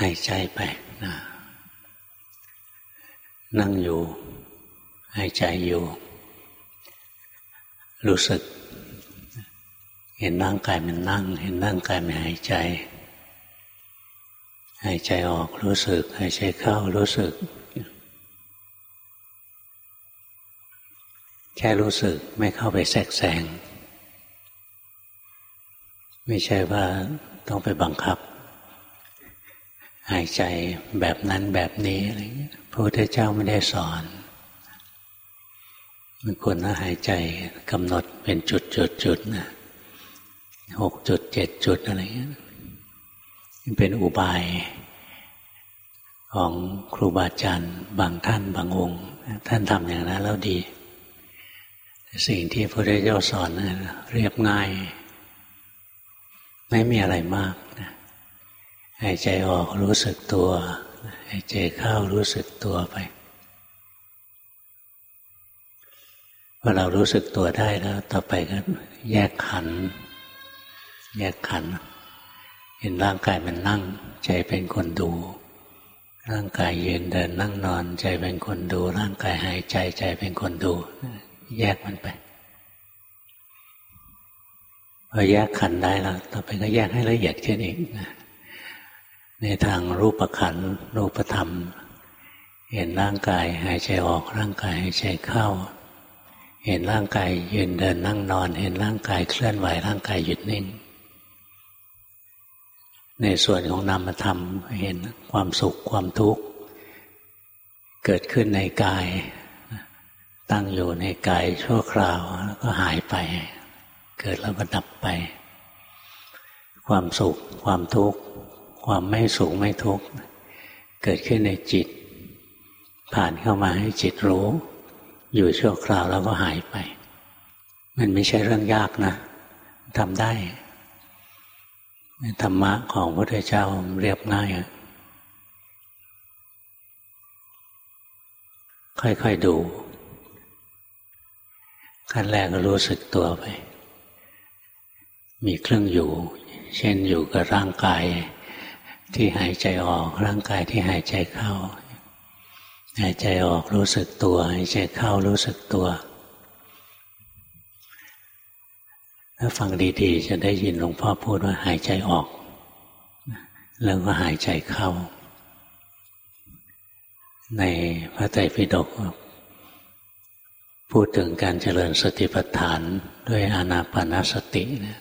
หายใจไปนะนั่งอยู่ หายใจอยู่ รู้สึก เห็นร่างกายมันนั่ง เห็นร่างกายมันหายใจ หายใจออกรู้สึก หายใจเข้ารู้สึก แค่รู้สึกไม่เข้าไปแทรกแซงไม่ใช่ว่าต้องไปบังคับ หายใจแบบนั้นแบบนี้อะไรเงี้ยพระพุทธเจ้าไม่ได้สอนมันควรหายใจกำหนดเป็นจุดจุดจุดนะหกจุดเจ็ดจุดอะไรเงี้ยเป็นอุบายของครูบาอาจารย์บางท่านบางองค์ ท่านทำอย่างนั้นแล้วดี สิ่งที่พระพุทธเจ้าสอนนะเรียบง่าย ไม่มีอะไรมากนะ หายใจออกรู้สึกตัวหายใจเข้ารู้สึกตัวไปพอเรารู้สึกตัวได้แล้ว ต่อไปก็แยกขัน แยกขัน เห็นร่างกายมันนั่ง ใจเป็นคนดู ร่างกายยืนเดินนั่งนอน ใจเป็นคนดู ร่างกายหายใจใจเป็นคนดู แยกมันไปพอแยกขันได้แล้ว ต่อไปก็แยกให้ละเอียดขึ้นอีกนะ ในทางรูปขันรูปธรรม เห็นร่างกายหายใจออกร่างกายหายใจเข้า เห็นร่างกายยืนเดินนั่งนอน เห็นร่างกายเคลื่อนไหวร่างกายหยุดนิ่ง ในส่วนของนามธรรมเห็นความสุขความทุกข์ เกิดขึ้นในกาย ตั้งอยู่ในกายชั่วคราวแล้วก็หายไป เกิดแล้วก็ดับไป ความสุขความทุกข์ ความไม่สุขไม่ทุกข์เกิดขึ้นในจิต ผ่านเข้ามาให้จิตรู้ อยู่ชั่วคราวแล้วก็หายไป มันไม่ใช่เรื่องยากนะทำได้ธรรมะของพระพุทธเจ้าเรียบง่ายค่อยๆดูขั้นแรกก็รู้สึกตัวไป มีเครื่องอยู่ เช่นอยู่กับร่างกาย ที่หายใจออกร่างกายที่หายใจเข้า หายใจออกรู้สึกตัว หายใจเข้ารู้สึกตัวถ้าฟังดีๆ จะได้ยินหลวงพ่อพูดว่าหายใจออก แล้วก็หายใจเข้า ในพระไตรปิฎกพูดถึงการเจริญสติปัฏฐานด้วยอานาปานสตินะ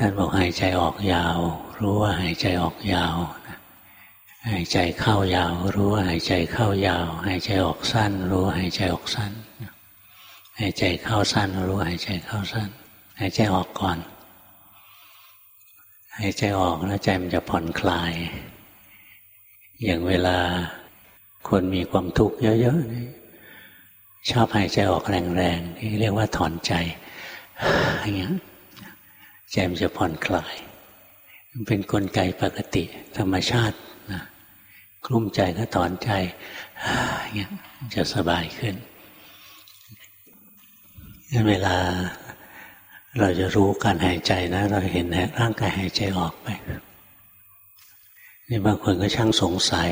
ท่านบอกหายใจออกยาว รู้ว่าหายใจออกยาวหายใจเข้ายาว รู้ว่าหายใจเข้ายาว หายใจออกสั้น รู้ว่าหายใจออกสั้นหายใจเข้าสั้น รู้ว่าหายใจเข้าสั้น หายใจออกก่อน หายใจออกแล้วใจมันจะผ่อนคลาย อย่างเวลาคนมีความทุกข์เยอะๆชอบหายใจออกแรงๆที่เรียกว่าถอนใจอย่างเงี้ย ใจมันจะผ่อนคลายมันเป็นนกลไกปกติ ธรรมชาตินะกลุ้มใจก็ถอนใจเงี้ยจะสบายขึ้นเวลาเราจะรู้การหายใจนะ เราเห็นร่างกายหายใจออกไปนี่บางคนก็ช่างสงสัย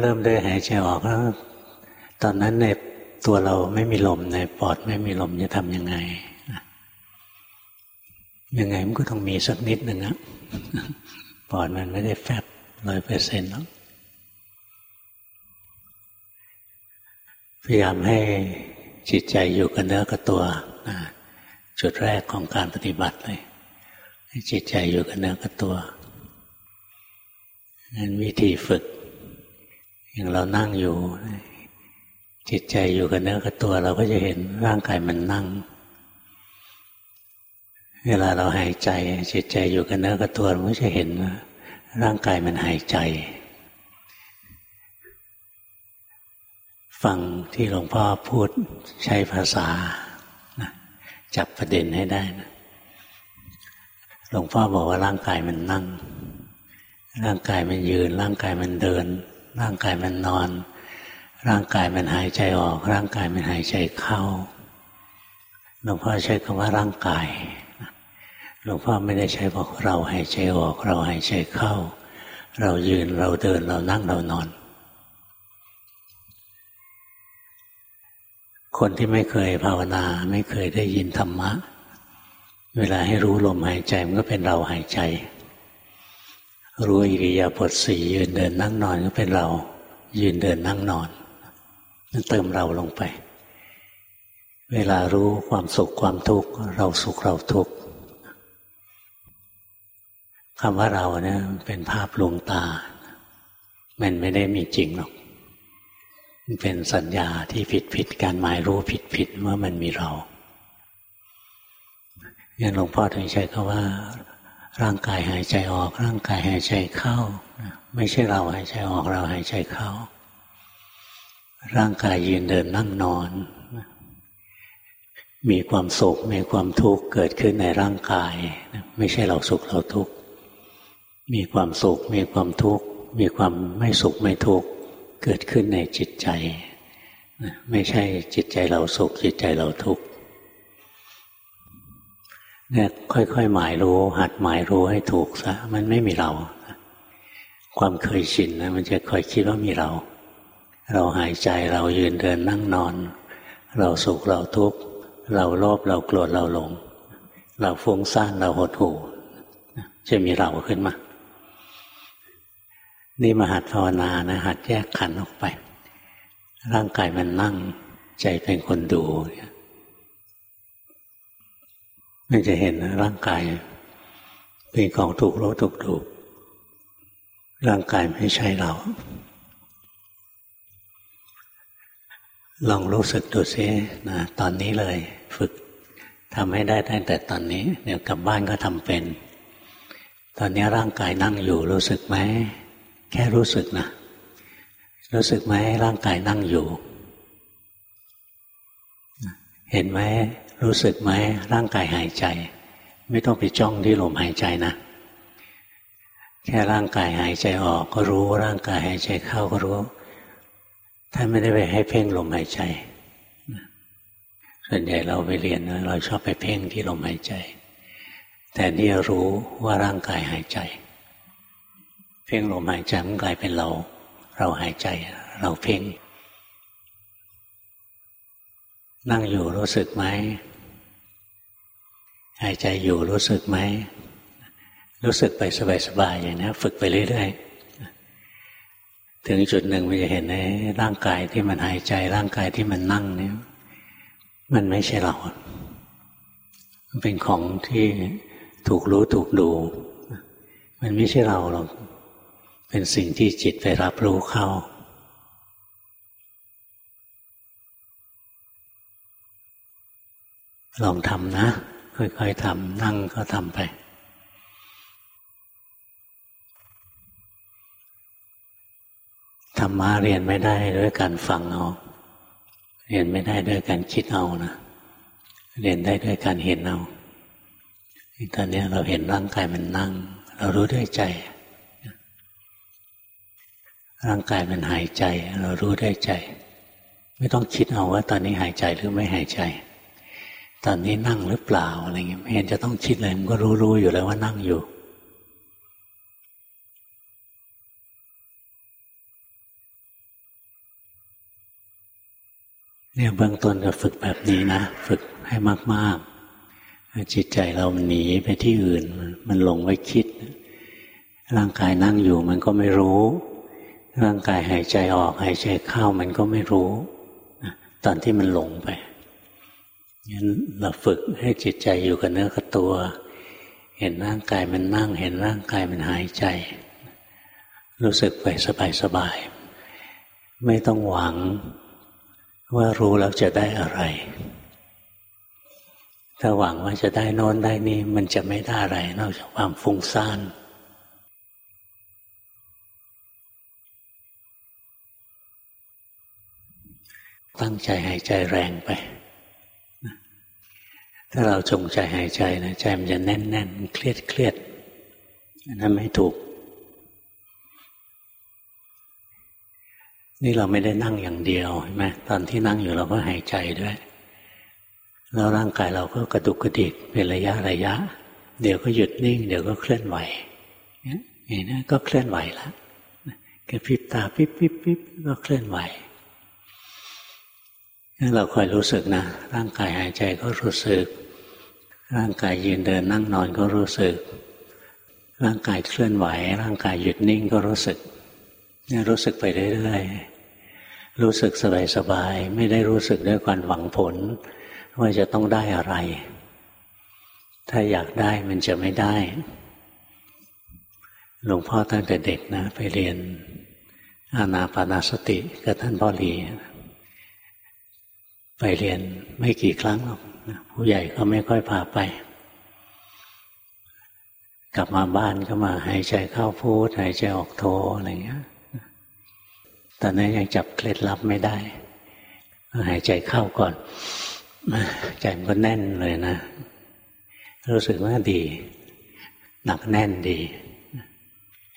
เริ่มด้วยหายใจออกแล้ว ตอนนั้นในตัวเราไม่มีลมในปอดไม่มีลมจะทำยังไง ยังไงมันก็ต้องมีสักนิดหนึ่งอะปอดมันไม่ได้แฟบร้อยเปอร์เซ็นต์หรอกพยายามให้จิตใจอยู่กับเนื้อกับตัวจุดแรกของการปฏิบัติเลย ให้จิตใจอยู่กับเนื้อกับตัวนั้นวิธีฝึก อย่างเรานั่งอยู่ จิตใจอยู่กับเนื้อกับตัว เราก็จะเห็นร่างกายมันนั่ง เวลาเราหายใจจิตใจอยู่กับเนื้อกับตัวมันจะเห็นว่าร่างกายมันหายใจ ฟังที่หลวงพ่อพูดใช้ภาษาจับประเด็นให้ได้นะหลวงพ่อบอกว่าร่างกายมันนั่ง ร่างกายมันยืน ร่างกายมันเดิน ร่างกายมันนอน ร่างกายมันหายใจออก ร่างกายมันหายใจเข้าหลวงพ่อใช้คำว่าร่างกาย ลวงพ่อไม่ได้ใช้บอกเราหายใจออก เราหายใจเข้า เรายืนเราเดินเรานั่งเรานอน คนที่ไม่เคยภาวนาไม่เคยได้ยินธรรมะ เวลาให้รู้ลมหายใจมันก็เป็นเราหายใจ รู้อิริยาบถสี่ยืนเดินนั่งนอนก็เป็นเรา ยืนเดินนั่งนอนนั่นเติมเราลงไป เวลารู้ความสุขความทุกข์เราสุขเราทุกข์ คำว่าเราเนี่ยเป็นภาพลวงตา มันไม่ได้มีจริงหรอก มันเป็นสัญญาที่ผิดผิดการหมายรู้ผิดผิดว่ามันมีเราอย่างหลวงพ่อถึงใช้คำว่า ร่างกายหายใจออก ร่างกายหายใจเข้า ไม่ใช่เราหายใจออกเราหายใจเข้า ร่างกายยืนเดินนั่งนอน มีความสุขมีความทุกข์เกิดขึ้นในร่างกาย ไม่ใช่เราสุขเราทุกข์ มีความสุข มีความทุกข์ มีความไม่สุขไม่ทุกข์ เกิดขึ้นในจิตใจ ไม่ใช่จิตใจเราสุข จิตใจเราทุกข์เนี่ยค่อยๆหมายรู้ หัดหมายรู้ให้ถูกซะมันไม่มีเรา ความเคยชินนะมันจะคอยคิดว่ามีเรา เราหายใจเรายืนเดินนั่งนอน เราสุขเราทุกข์เราโลภเราโกรธเราหลง เราฟุ้งซ่านเราหดหู่จะมีเราขึ้นมา นี่มหัดภาวนานะหัดแยกขันออกไป ร่างกายมันนั่งใจเป็นคนดูมันจะเห็นนะร่างกาย เป็นของถูกรู้ถูกดูร่างกายไม่ใช่เรา ลองรู้สึกดูซินะตอนนี้เลย ฝึกทำให้ได้ตั้งแต่ตอนนี้ เดี๋ยวกลับบ้านก็ทำเป็น ตอนนี้ร่างกายนั่งอยู่รู้สึกไหม แค่รู้สึกนะ รู้สึกไหมร่างกายนั่งอยู่ เห็นไหมรู้สึกไหมร่างกายหายใจ ไม่ต้องไปจ้องที่ลมหายใจนะ แค่ร่างกายหายใจออกก็รู้ ร่างกายหายใจเข้าก็รู้ ถ้าไม่ได้ไปให้เพ่งลมหายใจ ส่วนใหญ่เราไปเรียนเราชอบไปเพ่งที่ลมหายใจแต่นี่รู้ว่าร่างกายหายใจ เพ่งลมหายใจมันกลายเป็นเรา เราหายใจ เราเพ่ง นั่งอยู่รู้สึกไหมหายใจอยู่รู้สึกไหมรู้สึกไปสบายๆอย่างนี้ฝึกไปเรื่อยๆถึงจุดหนึ่งมันจะเห็นในร่างกายที่มันหายใจ ร่างกายที่มันนั่งเนี่ยมันไม่ใช่เรา มันเป็นของที่ถูกรู้ถูกดู มันไม่ใช่เราหรอก เป็นสิ่งที่จิตไปรับรู้เข้า ลองทำนะ ค่อยๆทำนั่งก็ทำไป ธรรมะเรียนไม่ได้ด้วยการฟังเอา เรียนไม่ได้ด้วยการคิดเอานะเรียนได้ด้วยการเห็นเอาตอนนี้เราเห็นร่างกายมันนั่ง เรารู้ด้วยใจ ร่างกายมันหายใจ เรารู้ได้ใจ ไม่ต้องคิดเอาว่า ตอนนี้หายใจหรือไม่หายใจ ตอนนี้นั่งหรือเปล่าอะไรเงี้ยไม่เห็นจะต้องคิดเลยมันก็รู้รู้อยู่แล้วว่านั่งอยู่เนี่ยเบื้องต้นก็ฝึกแบบนี้นะ ฝึกให้มากๆ จิตใจเรามันหนีไปที่อื่น มันหลงไว้คิด ร่างกายนั่งอยู่มันก็ไม่รู้ ร่างกายหายใจออกหายใจเข้ามันก็ไม่รู้ ตอนที่มันหลงไปงั้นเราฝึกให้จิตใจอยู่กับเนื้อกับตัว เห็นร่างกายมันนั่ง เห็นร่างกายมันหายใจ รู้สึกไปสบายๆไม่ต้องหวังว่ารู้แล้วจะได้อะไร ถ้าหวังว่าจะได้นอนได้นี่ มันจะไม่ได้อะไร นอกจากความฟุ้งซ่าน ตั้งใจหายใจแรงไป ถ้าเราจงใจหายใจนะใจมันจะแน่นแน่นเครียดเครียดอันนั้นไม่ถูก นี่เราไม่ได้นั่งอย่างเดียวใช่ไหมตอนที่นั่งอยู่เราก็หายใจด้วย แล้วร่างกายเราก็กระดุกกระดิกเป็นระยะระยะ เดี๋ยวก็หยุดนิ่ง เดี๋ยวก็เคลื่อนไหวอย่นี้ก็เคลื่อนไหวแล้วกระพริบตาปิ๊บปิ๊บปิ๊บก็เคลื่อนไหว เราคอยรู้สึกนะ ร่างกายหายใจก็รู้สึก ร่างกายยืนเดินนั่งนอนก็รู้สึก ร่างกายเคลื่อนไหว ร่างกายหยุดนิ่งก็รู้สึกนี่รู้สึกไปเรื่อยๆรู้สึกสบายๆไม่ได้รู้สึกด้วยการหวังผล ว่าจะต้องได้อะไร ถ้าอยากได้มันจะไม่ได้ หลวงพ่อตั้งแต่เด็กนะ ไปเรียนอานาปานาสติกับท่านพ่อหลี ไปเรียนไม่กี่ครั้งหรอกผู้ใหญ่ก็ไม่ค่อยพาไป กลับมาบ้านก็มาหายใจเข้าพูดหายใจออกโทอะไรเงี้ยตอนนั้นยังจับเคล็ดลับไม่ได้หายใจเข้าก่อนใจมันก็แน่นเลยนะ รู้สึกว่าดี หนักแน่นดี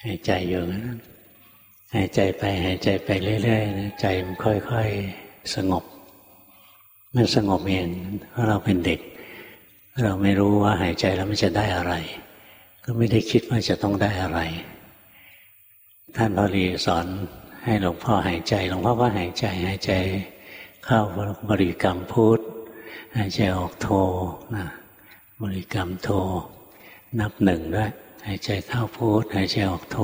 หายใจอยู่นะหายใจไปหายใจไปเรื่อยๆใจมันค่อย ๆ สงบ มันสงบเองเพราะเราเป็นเด็ก เราไม่รู้ว่าหายใจแล้วมันจะได้อะไร ก็ไม่ได้คิดว่าจะต้องได้อะไร ท่านพอรีสอนให้หลวงพ่อหายใจหลวงพ่อก็หายใจหายใจ เข้าบริกรรมพุทหายใจออกโทนะบริกรรมโท นับหนึ่งด้วยหายใจเข้าพุทหายใจออกโท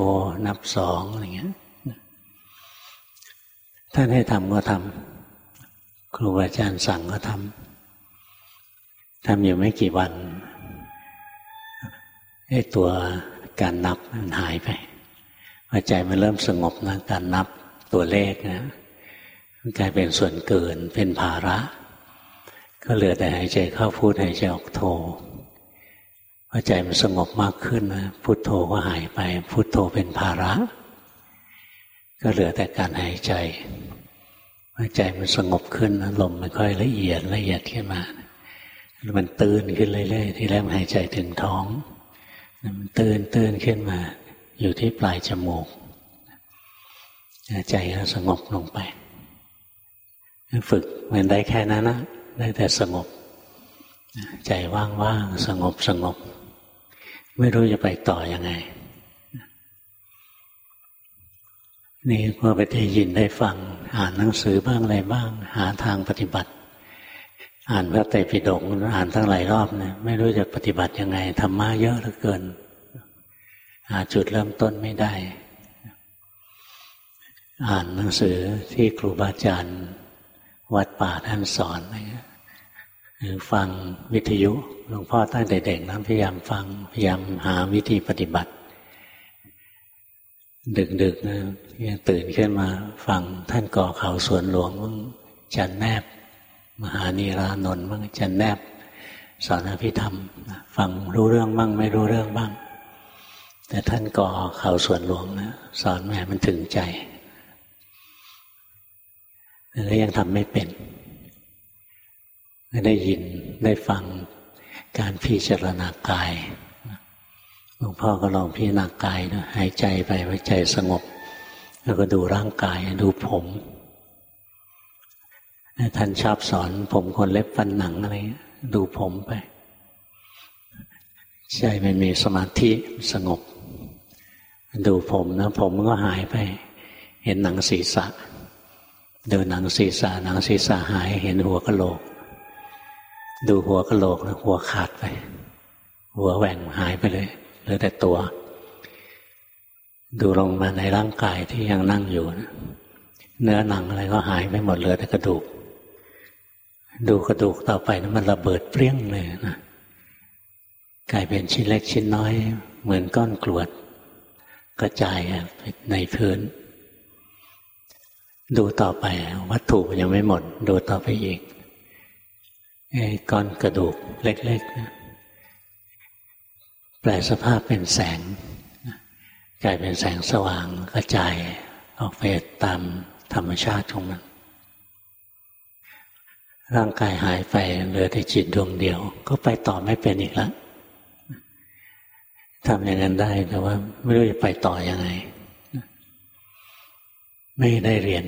นับสองอะไรเงี้ยท่านให้ทำก็ทำ ครูอาจารย์สั่งก็ทำทำอยู่ไม่กี่วันไอ้ตัวการนับมันหายไปพอใจมันเริ่มสงบนะการนับตัวเลขนะมันกลายเป็นส่วนเกินเป็นภาระ ก็เหลือแต่หายใจเข้าพูดหายใจออกโทพอใจมันสงบมากขึ้นนะพุทโธก็หายไป พุทโธเป็นภาระ ก็เหลือแต่การหายใจ ใจมันสงบขึ้นลมมันค่อยละเอียดละเอียดขึ้นมา มันตื่นขึ้นเรื่อยๆที่แรกหายใจถึงท้อง มันตื่นตื่นขึ้นมา อยู่ที่ปลายจมูก ใจก็สงบลงไป ฝึกมันได้แค่นั้นนะได้แต่สงบ ใจว่างๆสงบสงบ ไม่รู้จะไปต่ออยังไง นี่พอไปได้ยินได้ฟัง อ่านหนังสือบ้างอะไรบ้าง หาทางปฏิบัติ อ่านพระไตรปิฎกอ่านทั้งหลายรอบเนี่ยไม่รู้จะปฏิบัติยังไงธรรมะเยอะเหลือเกินหาจุดเริ่มต้นไม่ได้ อ่านหนังสือที่ครูบาอาจารย์ วัดป่าท่านสอนอะไรเงี้ยหรือฟังวิทยุหลวงพ่อตั้งแต่เด็กนะพยายามฟังพยายามหาวิธีปฏิบัติ ดึกๆนะยังตื่นขึ้นมาฟังท่านก่อเขาสวนหลวงมั่งจันแนบ มหานีรานนท์มั่งจันแนบ สอนอภิธรรมฟังรู้เรื่องบ้างไม่รู้เรื่องบ้าง แต่ท่านก่อเขาสวนหลวงนะสอนแม่มันถึงใจแต่ยังทำไม่เป็นได้ยินได้ฟังการพิจารณากาย หลวงพ่อก็ลองพิจารณากายนะหายใจไปไว้ใจสงบ แล้วก็ดูร่างกายดูผมท่านชอบสอนผมคนเล็บฟันหนังอะไรดูผมไปใจมันมีสมาธิสงบ ดูผมนะผมมันก็หายไป เห็นหนังศีรษะดูหนังศีรษะหนังศีรษะหายเห็นหัวกะโหลก ดูหัวกะโหลกนะหัวขาดไป หัวแหว่งหายไปเลย เหลือแต่ตัว ดูลงมาในร่างกายที่ยังนั่งอยู่นะเนื้อหนังอะไรก็หายไปหมดเหลือแต่กระดูก ดูกระดูกต่อไปนะมันระเบิดเปรี้ยงเลยนะกลายเป็นชิ้นเล็กชิ้นน้อย เหมือนก้อนกรวด กระจายในพื้น ดูต่อไป วัตถุยังไม่หมด ดูต่อไปอีกไอ้ก้อนกระดูกเล็กๆแป ลสภาพเป็นแสงกลายเป็นแสงสว่างกระจายออกไปตามธรรมชาติของมันร่างกายหายไปเหลือแต่จิตดวงเดียว ก็ไปต่อไม่เป็นอีกแล้วทำอย่างนั้นได้แต่ว่า ไม่รู้จะไปต่ออยังไง ไม่ได้เรียน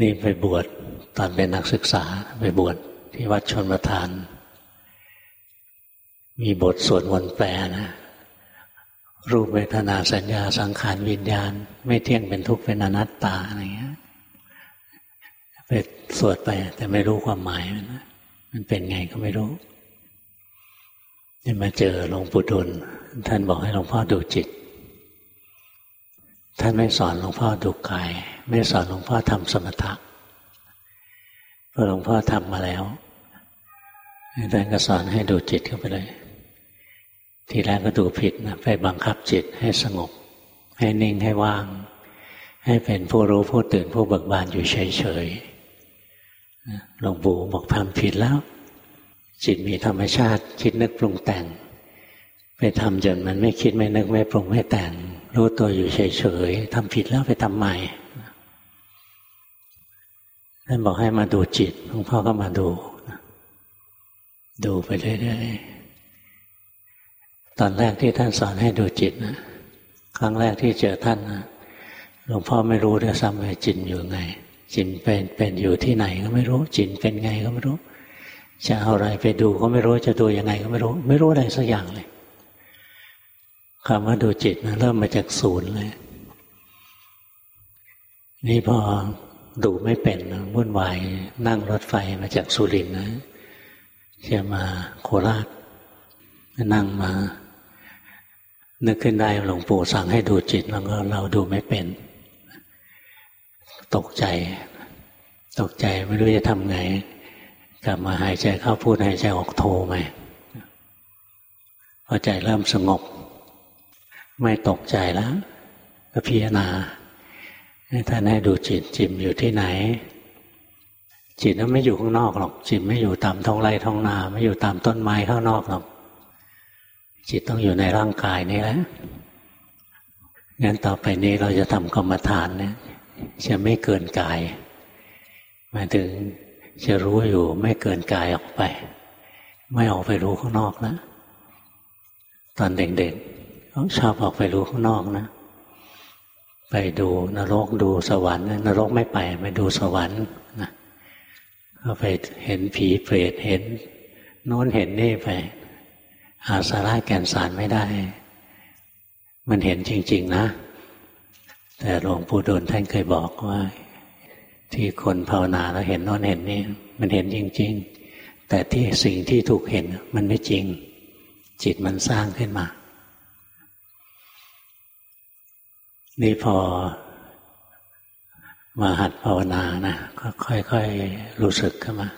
นี่ไปบวชตอนเป็นนักศึกษา ไปบวชที่วัดชนประทาน มีบทสวดมนต์แปลนะ รูปเวทนาสัญญาสังขารวิญญาณ ไม่เที่ยงเป็นทุกข์เป็นอนัตตาอะไรเงี้ยไปสวดไป แต่ไม่รู้ความหมายมันมันเป็นไงก็ไม่รู้นี่มาเจอหลวงปู่ดุลท่านบอกให้หลวงพ่อดูจิต ท่านไม่สอนหลวงพ่อดูกาย ไม่สอนหลวงพ่อทำสมถะพอหลวงพ่อทำมาแล้วท่านก็สอนให้ดูจิตเข้าไปเลย ทีแรกก็ดูผิดนะไปบังคับจิตให้สงบ ให้นิ่งให้ว่าง ให้เป็นผู้รู้ผู้ตื่นผู้เบิกบานอยู่เฉยๆหลวงปู่บอกทำผิดแล้ว จิตมีธรรมชาติคิดนึกปรุงแต่ง ไปทำจนมันไม่คิดไม่นึกไม่ปรุงไม่แต่ง รู้ตัวอยู่เฉยๆทำผิดแล้วไปทำใหม่ท่านบอกให้มาดูจิตหลวงพ่อก็มาดู ดูไปเรื่อยๆ ตอนแรกที่ท่านสอนให้ดูจิตนะครั้งแรกที่เจอท่านนะหลวงพ่อไม่รู้ด้วยซ้ำว่าจิตอยู่ไง จิตเป็นเป็นอยู่ที่ไหนก็ไม่รู้ จิตเป็นไงก็ไม่รู้ จะเอาอะไรไปดูก็ไม่รู้จะดูยังไงก็ไม่รู้ ไม่รู้อะไรสักอย่างเลยคำว่าดูจิตนะเริ่มมาจากศูนย์เลย นี่พอดูไม่เป็นวุ่นวายนั่งรถไฟมาจากสุรินทร์นะจะมาโคราชนั่งมา นึกขึ้นได้หลวงปู่สั่งให้ดูจิตแล้วก็เราดูไม่เป็น ตกใจ ตกใจไม่รู้จะทำไง กลับมาหายใจเข้าพูดหายใจออกโทไหมพอใจเริ่มสงบ ไม่ตกใจแล้วก็พิจารณาท่านให้ดูจิตจิมอยู่ที่ไหน จิตนั้นไม่อยู่ข้างนอกหรอก จิตไม่อยู่ตามท้องไร่ท้องนา ไม่อยู่ตามต้นไม้ข้างนอกหรอก จิตต้องอยู่ในร่างกายนี่แหละงั้นต่อไปนี้เราจะทำกรรมฐานเนี่ยจะไม่เกินกายหมายถึงจะรู้อยู่ไม่เกินกายออกไป ไม่ออกไปรู้ข้างนอกนะตอนเด็กๆชอบออกไปรู้ข้างนอกนะ ไปดูนรกดูสวรรค์นรกไม่ไปไปดูสวรรค์นะก็ไปเห็นผีเปรตเห็นโน้นเห็นนี่ไป อาสาระแก่นสารไม่ได้ มันเห็นจริง ๆ นะ แต่หลวงปู่ดูลท่านเคยบอกว่า ที่คนภาวนาแล้วเห็นโน้นเห็นนี่มันเห็นจริง ๆ แต่ที่สิ่งที่ถูกเห็นมันไม่จริง จิตมันสร้างขึ้นมา นี่พอมาหัดภาวนานะก็ค่อย ๆ รู้สึกขึ้นมา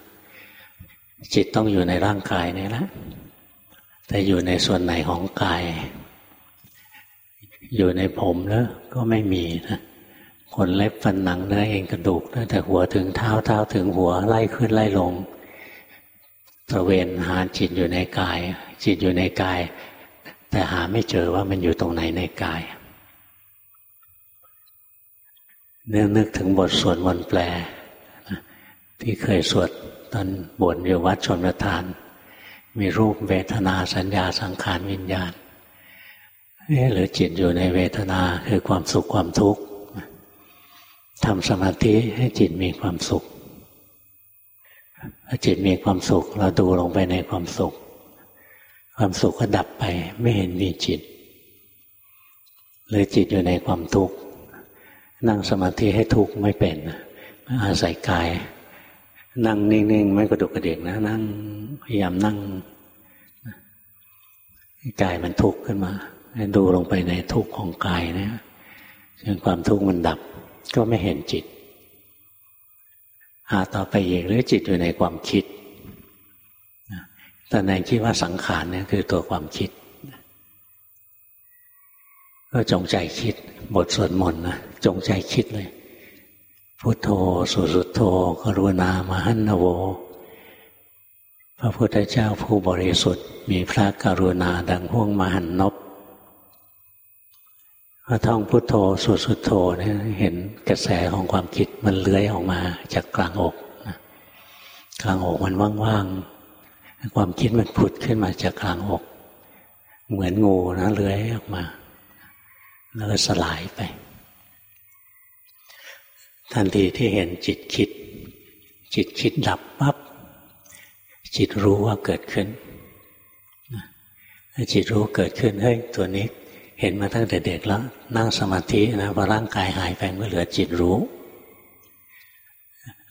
จิตต้องอยู่ในร่างกายนี่แหละ แต่อยู่ในส่วนไหนของกาย อยู่ในผมแล้วก็ไม่มีนะขนเล็บฟันหนังเนื้อเองกระดูกตั้งแต่หัวถึงเท้าเท้าถึงหัวไล่ขึ้นไล่ลงตระเวนหาจิตอยู่ในกาย จิตอยู่ในกาย แต่หาไม่เจอว่ามันอยู่ตรงไหนในกายเนื่องนึกถึงบทสวดมนต์แปล ที่เคยสวดตอนบวชอยู่วัดชนประทาน มีรูปเวทนาสัญญาสังขารวิญญาณหรือจิตอยู่ในเวทนาคือความสุขความทุกข์ทำสมาธิให้จิตมีความสุขพอจิตมีความสุข เราดูลงไปในความสุข ความสุขก็ดับไปไม่เห็นมีจิต หรือจิตอยู่ในความทุกข์ นั่งสมาธิให้ทุกข์ไม่เป็น อาศัยกาย นั่งนิ่งๆ ไม่กระดุกกระเดกนะ นั่งพยายามนั่งกายมันทุกข์ขึ้นมาดูลงไปในทุกข์ของกายนะจนความทุกข์มันดับ ก็ไม่เห็นจิต หาต่อไปอีกหรือจิตอยู่ในความคิดตอนไหนคิดว่าสังขารเนี่ยคือตัวความคิด ก็จงใจคิด บทสวดมนต์นะจงใจคิดเลย พุทโธสุสุโธกรุณามหันโว พระพุทธเจ้าผู้บริสุทธิ์ มีพระกรุณาดังห่วงมหันนบพอท่องพุทโธสุสุโธเนี่ยเห็นกระแสของความคิดมันเลื้อยออกมาจากกลางอกกลางอกมันว่างๆความคิดมันผุดขึ้นมาจากกลางอก เหมือนงูนะเลื้อยออกมา แล้วก็สลายไป ทันทีที่เห็นจิตคิด จิตคิดดับปั๊บจิตรู้ว่าเกิดขึ้นจิตรู้เกิดขึ้นเฮ้ยตัวนี้เห็นมาตั้งแต่เด็กแล้ว นั่งสมาธินะพอร่างกายหายไปก็เหลือจิตรู้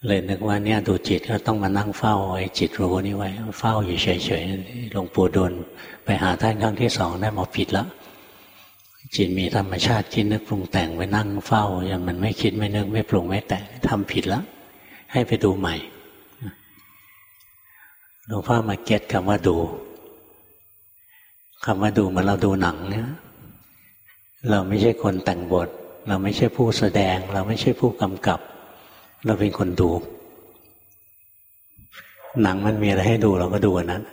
เลยนึกว่าเนี่ยดูจิตก็ต้องมานั่งเฝ้าไอ้จิตรู้นี่ไว้ เฝ้าอยู่เฉยๆหลวงปู่ดูลไปหาท่านครั้งที่สองได้หมอผิดแล้ว จิตมีธรรมชาติคิดนึกปรุงแต่งไปนั่งเฝ้าอย่างมันไม่คิดไม่นึกไม่ปรุงไม่แต่งทำผิดแล้วให้ไปดูใหม่หลวงพ่อมาเก็ตคำว่าดูคำว่าดูเหมือนเราดูหนังเนี่ยเราไม่ใช่คนแต่งบท เราไม่ใช่ผู้แสดง เราไม่ใช่ผู้กำกับ เราเป็นคนดู หนังมันมีอะไรให้ดูเราก็ดูนนั้น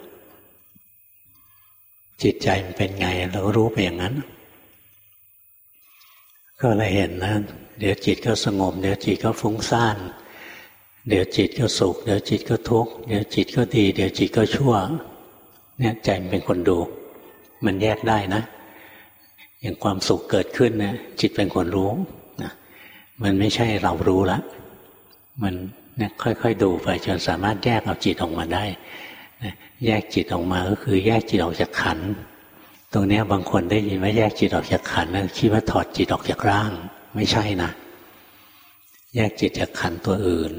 จิตใจมันเป็นไง เราก็รู้ไปอย่างนั้น ก็เลยเห็นนะ เดี๋ยวจิตก็สงบ เดี๋ยวจิตก็ฟุ้งซ่านเดี๋ยวจิตก็สุข เดี๋ยวจิตก็ทุกข์เดี๋ยวจิตก็ดี เดี๋ยวจิตก็ชั่ว เนี่ยใจมันเป็นคนดู มันแยกได้นะ อย่างความสุขเกิดขึ้นเนี่ยจิตเป็นคนรู้นะมันไม่ใช่เรารู้ละ มันเนี่ยค่อยๆดูไปจนสามารถแยกเอาจิตออกมาได้แยกจิตออกมาก็คือแยกจิตออกจากขัน ตรงนี้บางคนได้ยินว่าแยกจิตออกจากขันนะคิดว่าถอดจิตออกจากร่าง ไม่ใช่นะ แยกจิตจากขันตัวอื่น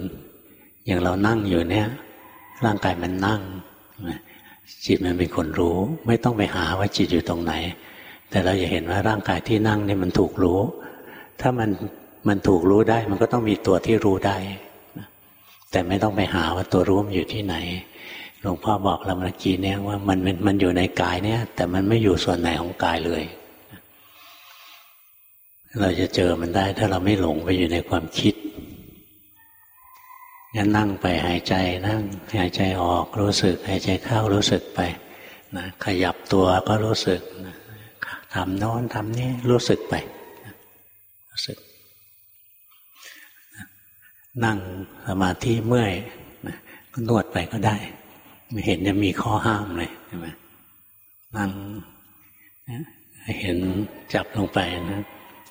อย่างเรานั่งอยู่เนี่ย ร่างกายมันนั่ง จิตมันเป็นคนรู้ ไม่ต้องไปหาว่าจิตอยู่ตรงไหน แต่เราจะเห็นว่าร่างกายที่นั่งนี่มันถูกรู้ ถ้ามันมันถูกรู้ได้ มันก็ต้องมีตัวที่รู้ได้แต่ไม่ต้องไปหาว่าตัวรู้มันอยู่ที่ไหน หลวงพ่อบอกเราเมื่อกี้เนี่ยว่ามันมันอยู่ในกายเนี่ย แต่มันไม่อยู่ส่วนไหนของกายเลย เราจะเจอมันได้ ถ้าเราไม่หลงไปอยู่ในความคิดงั้นนั่งไปหายใจนั่งหายใจออกรู้สึก หายใจเข้ารู้สึกไปนะขยับตัวก็รู้สึกนะทำโน้นทำนี้รู้สึกไปรู้สึกนั่งสมาธิเมื่อยก็นวดไปก็ได้ ไม่เห็นจะมีข้อห้ามเลยใช่ไหมนั่งเห็นจับลงไปนะ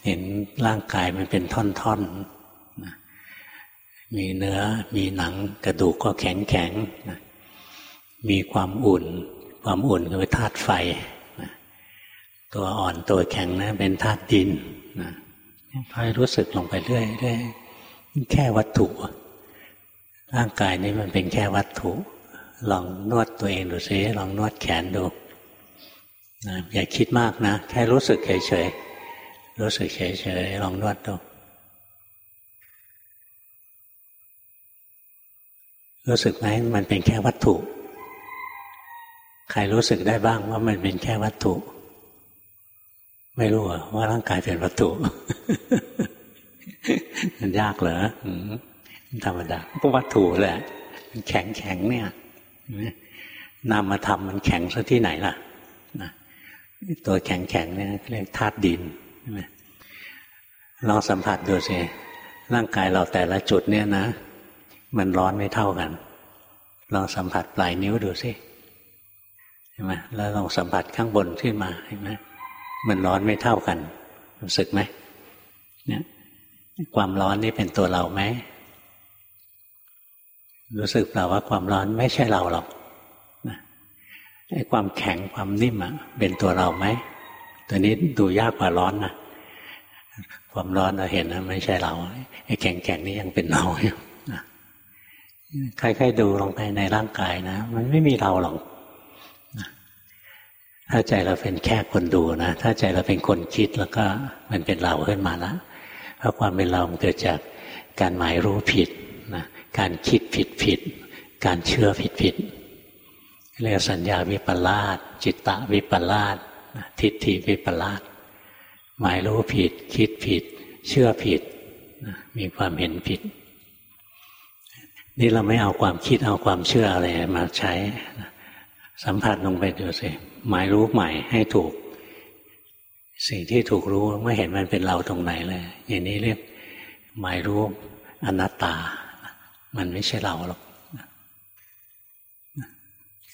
เห็นร่างกายมันเป็นท่อนๆนะมีเนื้อมีหนังกระดูกก็แข็งแข็งนะมีความอุ่น ความอุ่นคือธาตุไฟตัวอ่อนตัวแข็งนะเป็นธาตุดินนะคอยรู้สึกลงไปเรื่อยเรื่อยแค่วัตถุ ร่างกายนี้มันเป็นแค่วัตถุ ลองนวดตัวเองดูซิลองนวดแขนดูนะอย่าคิดมากนะ แค่รู้สึกเฉยๆรู้สึกเฉยๆลองนวดดูรู้สึกไหมมันเป็นแค่วัตถุ ใครรู้สึกได้บ้างว่ามันเป็นแค่วัตถุ ไม่รู้ว่าร่างกายเป็นวัตถุ มันยากเหรอธรรมดาก็วัตถุแหละ มันแข็งแข็งเนี่ย นามธรรมมันแข็งซะที่ไหนล่ะนะตัวแข็งแข็งเนี่ยเรียกธาตุดินใช่ไหมลองสัมผัสดูสิร่างกายเราแต่ละจุดเนี่ยนะ มันร้อนไม่เท่ากัน ลองสัมผัสปลายนิ้วดูสิใช่ไหมแล้วลองสัมผัสข้างบนขึ้นมาเห็นไหมมันร้อนไม่เท่ากัน รู้สึกไหมเนี่ยความร้อนนี่เป็นตัวเราไหม รู้สึกเปล่าว่าความร้อนไม่ใช่เราหรอกไอ้ความแข็งความนิ่มอะเป็นตัวเราไหมตัวนี้ดูยากกว่าร้อนนะความร้อนเราเห็นนะไม่ใช่เราไอ้แข็งแข็งนี่ยังเป็นเราอยู่ใครๆดูลงไปในร่างกายนะ มันไม่มีเราหรอกถ้าใจเราเป็นแค่คนดูนะถ้าใจเราเป็นคนคิดแล้วก็มันเป็นเราขึ้นมาแล้วเพราะความเป็นเราเกิดจากการหมายรู้ผิดนะ การคิดผิดผิด การเชื่อผิดผิดเรียกสัญญาวิปลาสจิตตะวิปลาสทิฏฐิวิปลาสหมายรู้ผิด คิดผิด เชื่อผิด มีความเห็นผิด นี่เราไม่เอาความคิดเอาความเชื่ออะไรมาใช้ สัมผัสลงไปดูสิหมายรู้ใหม่ให้ถูก สิ่งที่ถูกรู้ไม่เห็นมันเป็นเราตรงไหนเลย อย่างนี้เรียกหมายรู้อนัตตา มันไม่ใช่เราหรอก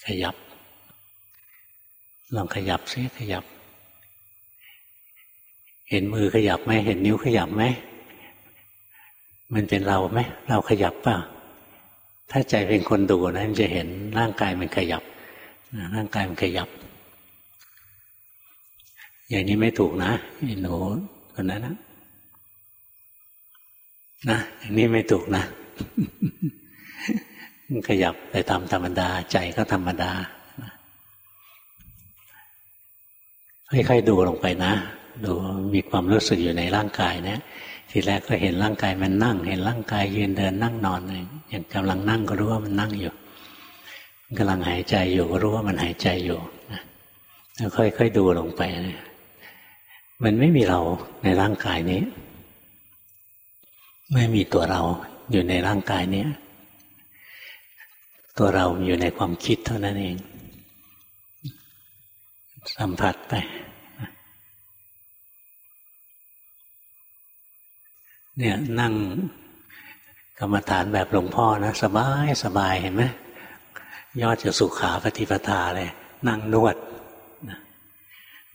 ขยับ ลองขยับซิขยับ เห็นมือขยับไหมเห็นนิ้วขยับไหมมันเป็นเราไหมเราขยับป่ะถ้าใจเป็นคนดูนะมันจะเห็นร่างกายมันขยับร่างกายมันขยับ อย่างนี้ไม่ถูกนะไอ้หนูคนนั้นนะนะอย่างนี้ไม่ถูกนะ ขยับไปตามธรรมดา ใจก็ธรรมดาค่อยๆดูลงไปนะ ดูมีความรู้สึกอยู่ในร่างกายเนะทีแรกก็เห็นร่างกายมันนั่ง เห็นร่างกายยืนเดินนั่งนอนอย่างกำลังนั่งก็รู้ว่ามันนั่งอยู่กำลังหายใจอยู่ก็รู้ว่ามันหายใจอยู่แล้วค่อยๆดูลงไปนะมันไม่มีเราในร่างกายนี้ ไม่มีตัวเรา อยู่ในร่างกายนี้ตัวเราอยู่ในความคิดเท่านั้นเอง สัมผัสไป เนี่ยนั่งกรรมฐานแบบหลวงพ่อนะ สบายสบายเห็นไหมยอดจะสุขาปฏิปทาเลย นั่งนวดนะ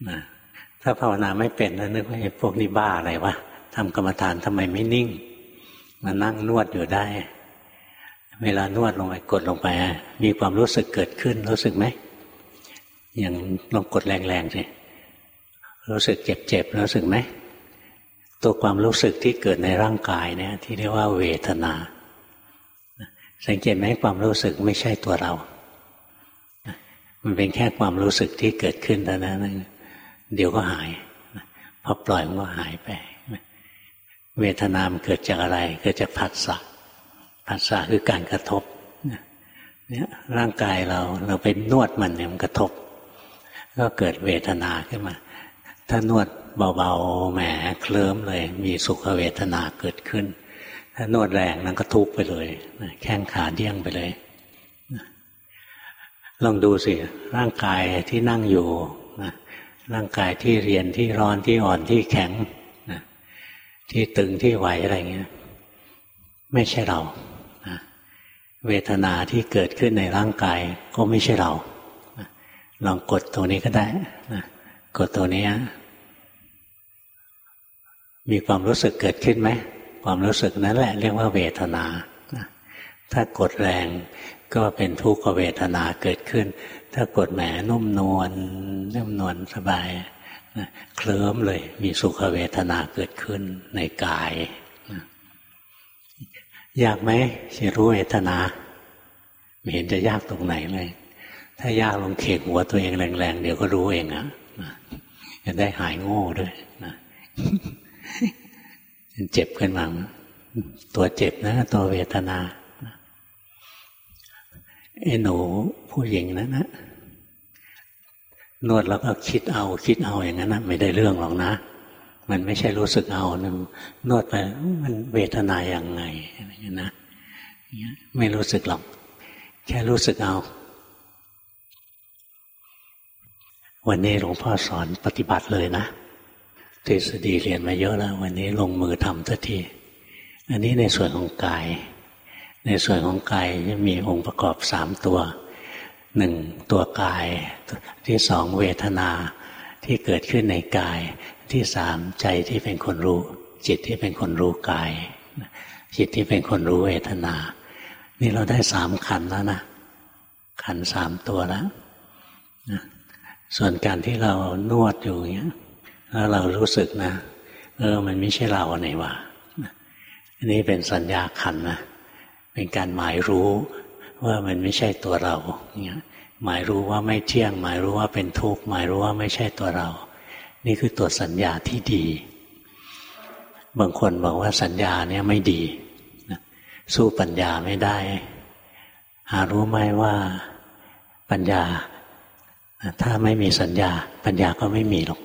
นะถ้าภาวนาไม่เป็นแล้วนึกว่าไอ้พวกนี้บ้าอะไรวะทำกรรมฐานทำไมไม่นิ่ง มานั่งนวดอยู่ได้ เวลานวดลงไปกดลงไป มีความรู้สึกเกิดขึ้น รู้สึกไหมอย่างลองกดแรงๆสิรู้สึกเจ็บๆรู้สึกไหมตัวความรู้สึกที่เกิดในร่างกายเนี่ย ที่เรียกว่าเวทนา สังเกตไหมความรู้สึกไม่ใช่ตัวเรา มันเป็นแค่ความรู้สึกที่เกิดขึ้นเท่านั้นเดี๋ยวก็หายพอปล่อยมันก็หายไป เวทนามเกิดจากอะไร เกิดจากผัสสะผัสสะคือการกระทบเนี่ยร่างกายเราเราไปนวดมันเนี่ยมันกระทบ ก็เกิดเวทนาขึ้นมา ถ้านวดเบาๆแหมเคลิ้มเลย มีสุขเวทนาเกิดขึ้น ถ้านวดแรงนั้นก็ทุกไปเลยแข้งขาเดี้ยงไปเลยลองดูสิร่างกายที่นั่งอยู่ร่างกายที่เรียนที่ร้อนที่อ่อนที่แข็ง ที่ตึงที่ไหวอะไรเงี้ย ไม่ใช่เรานะเวทนาที่เกิดขึ้นในร่างกายก็ไม่ใช่เรานะลองกดตรงนี้ก็ได้นะกดตัวนี้ มีความรู้สึกเกิดขึ้นไหม ความรู้สึกนั้นแหละเรียกว่าเวทนานะถ้ากดแรงก็เป็นทุกขเวทนาเกิดขึ้น ถ้ากดแหมนุ่มนวลนุ่มนวลสบาย เคลิ้มเลย มีสุขเวทนาเกิดขึ้นในกาย ยากไหมจะรู้เวทนา ไม่เห็นจะยากตรงไหนเลย ถ้ายากลงเขกหัวตัวเองแรงๆ เดี๋ยวก็รู้เองอะจะได้หายโง่ด้วยนะเจ็บขึ้นมาตัวเจ็บนะ ตัวเวทนาไอ้หนูผู้หญิงนั้นนะ นวดแล้วก็คิดเอาคิดเอาอย่างนั้นนะไม่ได้เรื่องหรอกนะ มันไม่ใช่รู้สึกเอานะนวดไปมันเวทนาอย่างไงอะไรอย่างนี้นะไม่รู้สึกหรอก แค่รู้สึกเอา วันนี้หลวงพ่อสอนปฏิบัติเลยนะทฤษฎีเรียนมาเยอะแล้ว วันนี้ลงมือทำทันที อันนี้ในส่วนของกาย ในส่วนของกายจะมีองค์ประกอบสามตัว หนึ่งตัวกาย ที่สองเวทนาที่เกิดขึ้นในกาย ที่สามใจที่เป็นคนรู้ จิตที่เป็นคนรู้กาย จิตที่เป็นคนรู้เวทนา นี่เราได้สามขันแล้วนะขันสามตัวแล้วส่วนการที่เรานวดอยู่เงี้ยแล้วเรารู้สึกนะเออมันไม่ใช่เราไหนวะอันนี้เป็นสัญญาขันนะเป็นการหมายรู้ ว่ามันไม่ใช่ตัวเราเนี่ยหมายรู้ว่าไม่เที่ยง หมายรู้ว่าเป็นทุกข์หมายรู้ว่าไม่ใช่ตัวเรา นี่คือตัวสัญญาที่ดี บางคนบอกว่าสัญญาเนี่ยไม่ดีสู้ปัญญาไม่ได้ หารู้ไหมว่าปัญญา ถ้าไม่มีสัญญา ปัญญาก็ไม่มีหรอก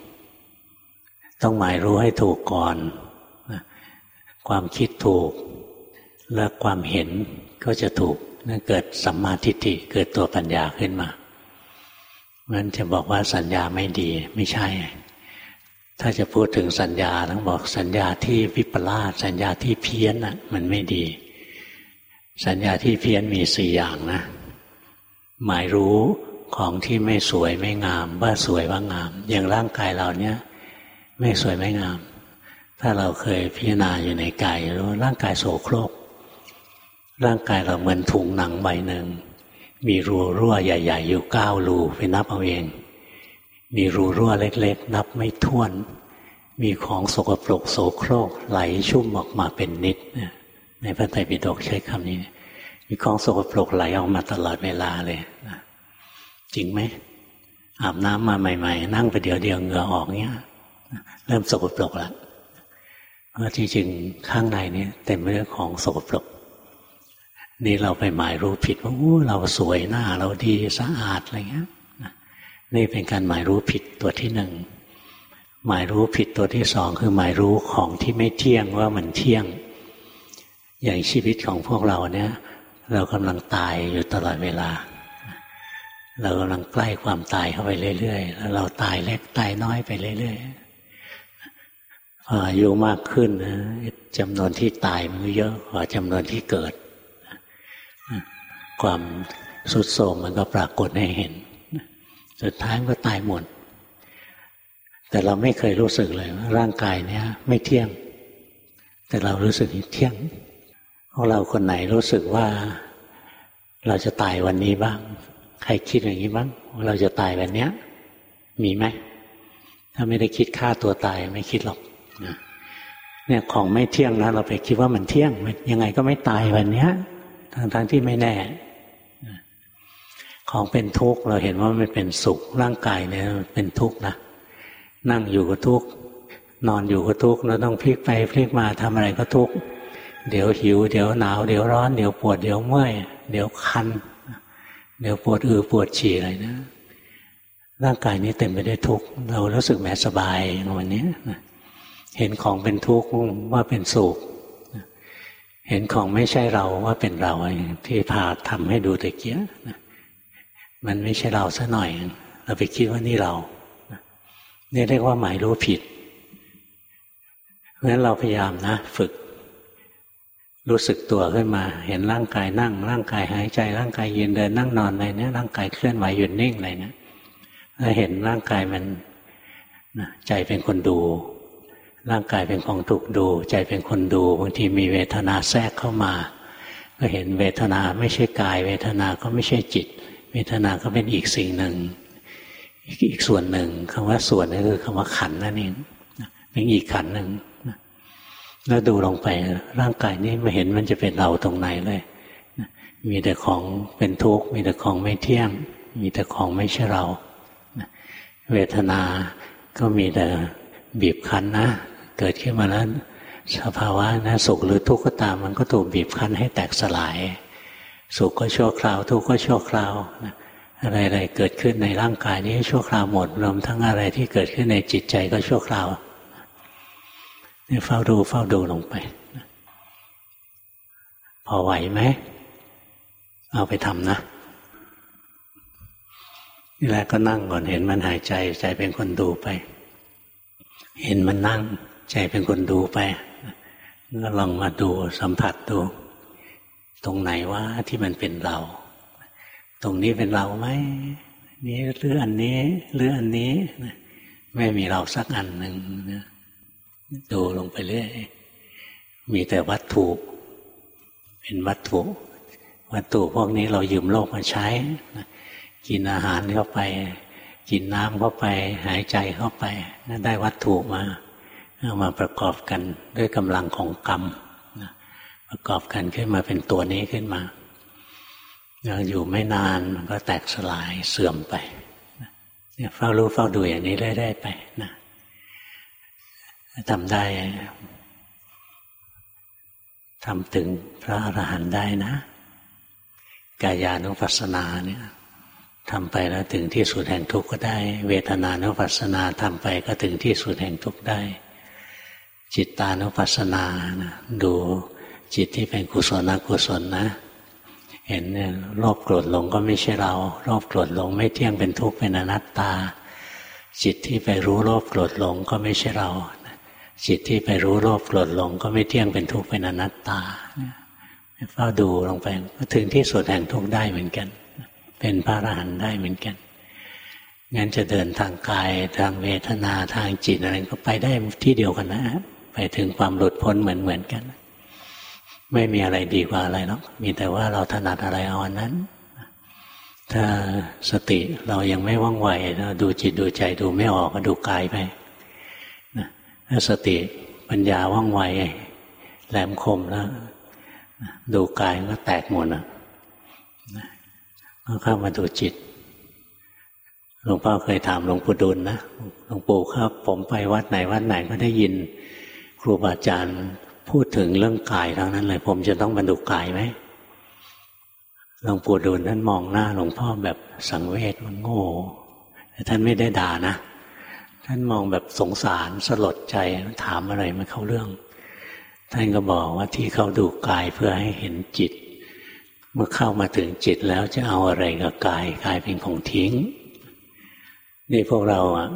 ต้องหมายรู้ให้ถูกก่อน ความคิดถูก และความเห็นก็จะถูก นั่นเกิดสัมมาทิฏฐิเกิดตัวปัญญาขึ้นมามันจะบอกว่าสัญญาไม่ดีไม่ใช่ ถ้าจะพูดถึงสัญญาต้องบอกสัญญาที่วิปลาสสัญญาที่เพี้ยนอะ มันไม่ดี สัญญาที่เพี้ยนมีสี่อย่างนะ หมายรู้ของที่ไม่สวยไม่งาม ว่าสวยว่างาม อย่างร่างกายเราเนี้ยไม่สวยไม่งาม ถ้าเราเคยพิจารณาอยู่ในกายรู้ร่างกายโสโครก ร่างกายเราเหมือนถุงหนังใบหนึ่ง มีรูรั่วใหญ่ ๆ อยู่เก้ารูไปนับเอาเอง มีรูรั่วเล็ก ๆ นับไม่ถ้วน มีของสกปรกโสโครกไหลชุ่มออกมาเป็นนิดในพระไตรปิฎกใช้คำนี้ มีของสกปรกไหลออกมาตลอดเวลาเลยจริงไหมอาบน้ำมาใหม่ ๆ นั่งไปเดี๋ยวเดียวเหงื่อออกเนี้ยเริ่มสกปรกแล้วเพราะจริงๆข้างในนี้เต็มไปด้วยของสกปรก นี่เราไปหมายรู้ผิดว่าเราสวยหน้า เราดีสะอาดอะไรเงี้ยนี่เป็นการหมายรู้ผิดตัวที่หนึ่งหมายรู้ผิดตัวที่สองคือหมายรู้ของที่ไม่เที่ยงว่ามันเที่ยง อย่างชีวิตของพวกเราเนี่ย เรากำลังตายอยู่ตลอดเวลา เรากำลังใกล้ความตายเข้าไปเรื่อยๆแล้วเราตายเล็กตายน้อยไปเรื่อยๆพออายุมากขึ้นจำนวนที่ตายมันเยอะกว่าจำนวนที่เกิด ความสุดโทมมันก็ปรากฏให้เห็น สุดท้ายก็ตายหมด แต่เราไม่เคยรู้สึกเลยร่างกายเนี้ยไม่เที่ยง แต่เรารู้สึกเที่ยงพวกเราคนไหนรู้สึกว่าเราจะตายวันนี้บ้าง ใครคิดอย่างนี้บ้างว่าเราจะตายวันเนี้ย มีไหมถ้าไม่ได้คิดฆ่าตัวตายไม่คิดหรอกเนี่ยของไม่เที่ยงนะเราไปคิดว่ามันเที่ยงยังไงก็ไม่ตายวันเนี้ยทั้งๆที่ไม่แน่ ของเป็นทุกข์เราเห็นว่ามันเป็นสุขร่างกายเนี่ยเป็นทุกข์นะนั่งอยู่ก็ทุกข์นอนอยู่ก็ทุกข์เราต้องพลิกไปพลิกมาทำอะไรก็ทุกข์เดี๋ยวหิว เดี๋ยวหนาวเดี๋ยวร้อนเดี๋ยวปวดเดี๋ยวเมื่อยเดี๋ยวคัน เดี๋ยวปวดอือปวดฉี่อะไรนะร่างกายนี้เต็มไปด้วยทุกข์เรารู้สึกแหมสบายวันนี้เห็นของเป็นทุกข์ว่าเป็นสุขเห็นของไม่ใช่เราว่าเป็นเราที่พาทำให้ดูตะเกียนะ มันไม่ใช่เราซะหน่อย เราไปคิดว่านี่เรานี่เรียกว่าหมายรู้ผิดเพราะฉะนั้นเราพยายามนะ ฝึก รู้สึกตัวขึ้นมา เห็นร่างกายนั่ง ร่างกายหายใจ ร่างกายยืนเดินนั่งนอนอะไรเนี่ยร่างกายเคลื่อนไหวหยุดนิ่งอะไรเนี่ยถ้าเห็นร่างกายมันใจเป็นคนดู ร่างกายเป็นของถูกดู ใจเป็นคนดูบางทีมีเวทนาแทรกเข้ามา ก็เห็นเวทนาไม่ใช่กาย เวทนาก็ไม่ใช่จิตเเวทนาก็เป็นอีกสิ่งหนึ่ง อีกส่วนหนึ่งคำว่าส่วนก็คือคำว่าขันนั่นเองเป็นอีกขันหนึ่งแล้วดูลงไปร่างกายนี้ม่เห็นมันจะเป็นเราตรงไหนเลยมีแต่ของเป็นทุกข์มีแต่ของไม่เที่ยง มีแต่ของไม่ใช่เราเวทนาก็มีแต่บีบคั้นนะ เกิดขึ้นมาแล้วสภาวะนะสุขหรือทุกข์ก็ตาม มันก็ถูกบีบคั้นให้แตกสลาย สุขก็ชั่วคราวทุกข์ก็ชั่วคราวอะไรๆเกิดขึ้นในร่างกายนี้ชั่วคราวหมดรวมทั้งอะไรที่เกิดขึ้นในจิตใจก็ชั่วคราวนี่เฝ้าดูเฝ้าดูลงไป พอไหวไหมเอาไปทำนะนี่แหละก็นั่งก่อนเห็นมันหายใจ ใจเป็นคนดูไป เห็นมันนั่ง ใจเป็นคนดูไปก็ลองมาดูสัมผัสดู ตรงไหนว่าที่มันเป็นเรา ตรงนี้เป็นเราไหมนี่หรืออันนี้หรืออันนี้ไม่มีเราสักอันหนึ่งนะดูลงไปเรื่อยมีแต่วัตถุ เป็นวัตถุ วัตถุพวกนี้เรายืมโลกมาใช้กินอาหารเข้าไป กินน้ำเข้าไป หายใจเข้าไปได้วัตถุมาเอามาประกอบกันด้วยกำลังของกรรม ประกอบกันขึ้นมาเป็นตัวนี้ขึ้นมายังอยู่ไม่นานมันก็แตกสลายเสื่อมไปเนี่ยเฝ้ารู้เฝ้าดูอย่างนี้เรื่อยๆไปนะทำได้ทำถึงพระอรหันต์ได้นะ กายานุปัสสนาเนี่ยทำไปแล้วถึงที่สุดแห่งทุกข์ก็ได้ เวทนานุปัสสนาทำไปก็ถึงที่สุดแห่งทุกข์ได้ จิตตานุปัสสนานะดู จิตที่เป็นกุศลกุศลนะ เห็นเนี่ยโลภโกรธหลงก็ไม่ใช่เราโลภโกรธหลงไม่เที่ยงเป็นทุกข์เป็นอนัตตา จิตที่ไปรู้โลภโกรธหลงก็ไม่ใช่เราจิตที่ไปรู้โลภโกรธหลงก็ไม่เที่ยงเป็นทุกข์เป็นอนัตตาเฝ้าดูลงไปถึงที่สุดแห่งทุกข์ได้เหมือนกัน เป็นพระอรหันต์ได้เหมือนกันงั้นจะเดินทางกายทางเวทนาทางจิตอะไรก็ไปได้ที่เดียวกันนะ ไปถึงความหลุดพ้นเหมือนเหมือนกัน ไม่มีอะไรดีกว่าอะไรหรอกมีแต่ว่าเราถนัดอะไรเอาอันนั้น ถ้าสติเรายังไม่ว่องไวเราดูจิตดูใจดูไม่ออกก็ดูกายไปนะถ้าสติปัญญาว่องไวแหลมคมแล้วดูกายก็แตกหมดนะก็เข้ามาดูจิตหลวงพ่อเคยถามหลวงปู่ดุลนะหลวงปู่ครับ ผมไปวัดไหนวัดไหนก็ได้ยิน ครูบาอาจารย์ พูดถึงเรื่องกายทั้งนั้นเลย ผมจะต้องบรรดุกายไหมหลวงปู่ดูลท่านมองหน้าหลวงพ่อแบบสังเวชมันโง่แต่ท่านไม่ได้ด่านะ ท่านมองแบบสงสารสลดใจถามอะไรไม่เข้าเรื่อง ท่านก็บอกว่าที่เขาดูกายเพื่อให้เห็นจิต เมื่อเข้ามาถึงจิตแล้วจะเอาอะไรกับกายกายเป็นของทิ้ง นี่พวกเราอะ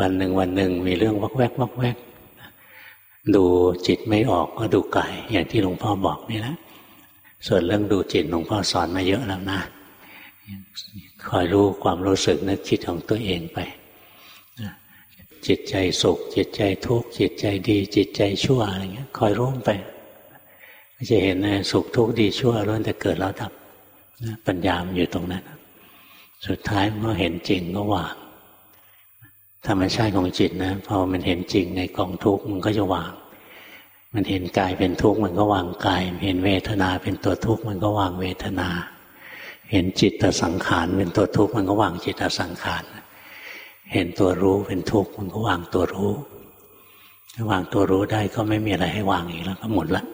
วันหนึ่งวันหนึ่งมีเรื่องวักแวกวักแวก ดูจิตไม่ออกก็ดูกายอย่างที่หลวงพ่อบอกนี่แหละส่วนเรื่องดูจิตหลวงพ่อสอนมาเยอะแล้วนะคอยรู้ความรู้สึกนึกคิดของตัวเองไป จิตใจสุข จิตใจทุกข์จิตใจดี จิตใจชั่วอะไรเงี้ยคอยรู้ไปจะเห็นนะสุขทุกข์ดีชั่วล้วนแต่เกิดแล้วดับปัญญามอยู่ตรงนั้น สุดท้ายเมื่อเห็นจริงก็วาง ธรรมชาติของจิตนะพอมันเห็นจริงในกองทุกข์มันก็จะวาง มันเห็นกายเป็นทุกข์มันก็วางกาย เห็นเวทนาเป็นตัวทุกข์มันก็วางเวทนา เห็นจิตตสังขารเป็นตัวทุกข์มันก็วางจิตตสังขาร เห็นตัวรู้เป็นทุกข์มันก็วางตัวรู้วางตัวรู้ได้ก็ไม่มีอะไรให้วางอีกแล้วก็หมดละ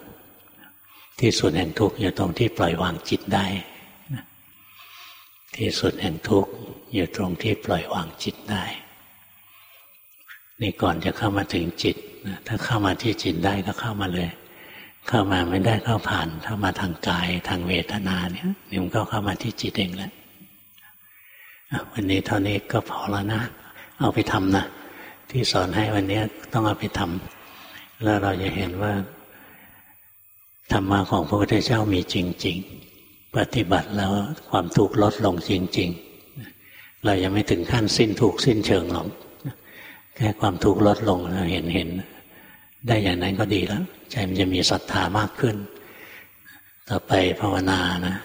ที่สุดแห่งทุกข์อยู่ตรงที่ปล่อยวางจิตได้ ที่สุดแห่งทุกข์อยู่ตรงที่ปล่อยวางจิตได้ นี่ก่อนจะเข้ามาถึงจิตถ้าเข้ามาที่จิตได้ก็เข้ามาเลย เข้ามาไม่ได้ก็ผ่านเข้ามาทางกายทางเวทนาเนี่ยนี่มันก็เข้ามาที่จิตเองแล้ววันนี้เท่านี้ก็พอแล้วนะ เอาไปทำนะที่สอนให้วันนี้ต้องเอาไปทำแล้วเราจะเห็นว่าธรรมะของพระพุทธเจ้ามีจริง ๆ ปฏิบัติแล้วความทุกข์ลดลงจริง ๆ เรายังไม่ถึงขั้นสิ้นทุกข์สิ้นเชิงหรอก แค่ความทุกข์ลดลงเห็นเห็น ได้อย่างนั้นก็ดีแล้ว ใจมันจะมีศรัทธามากขึ้น ต่อไปภาวนานะ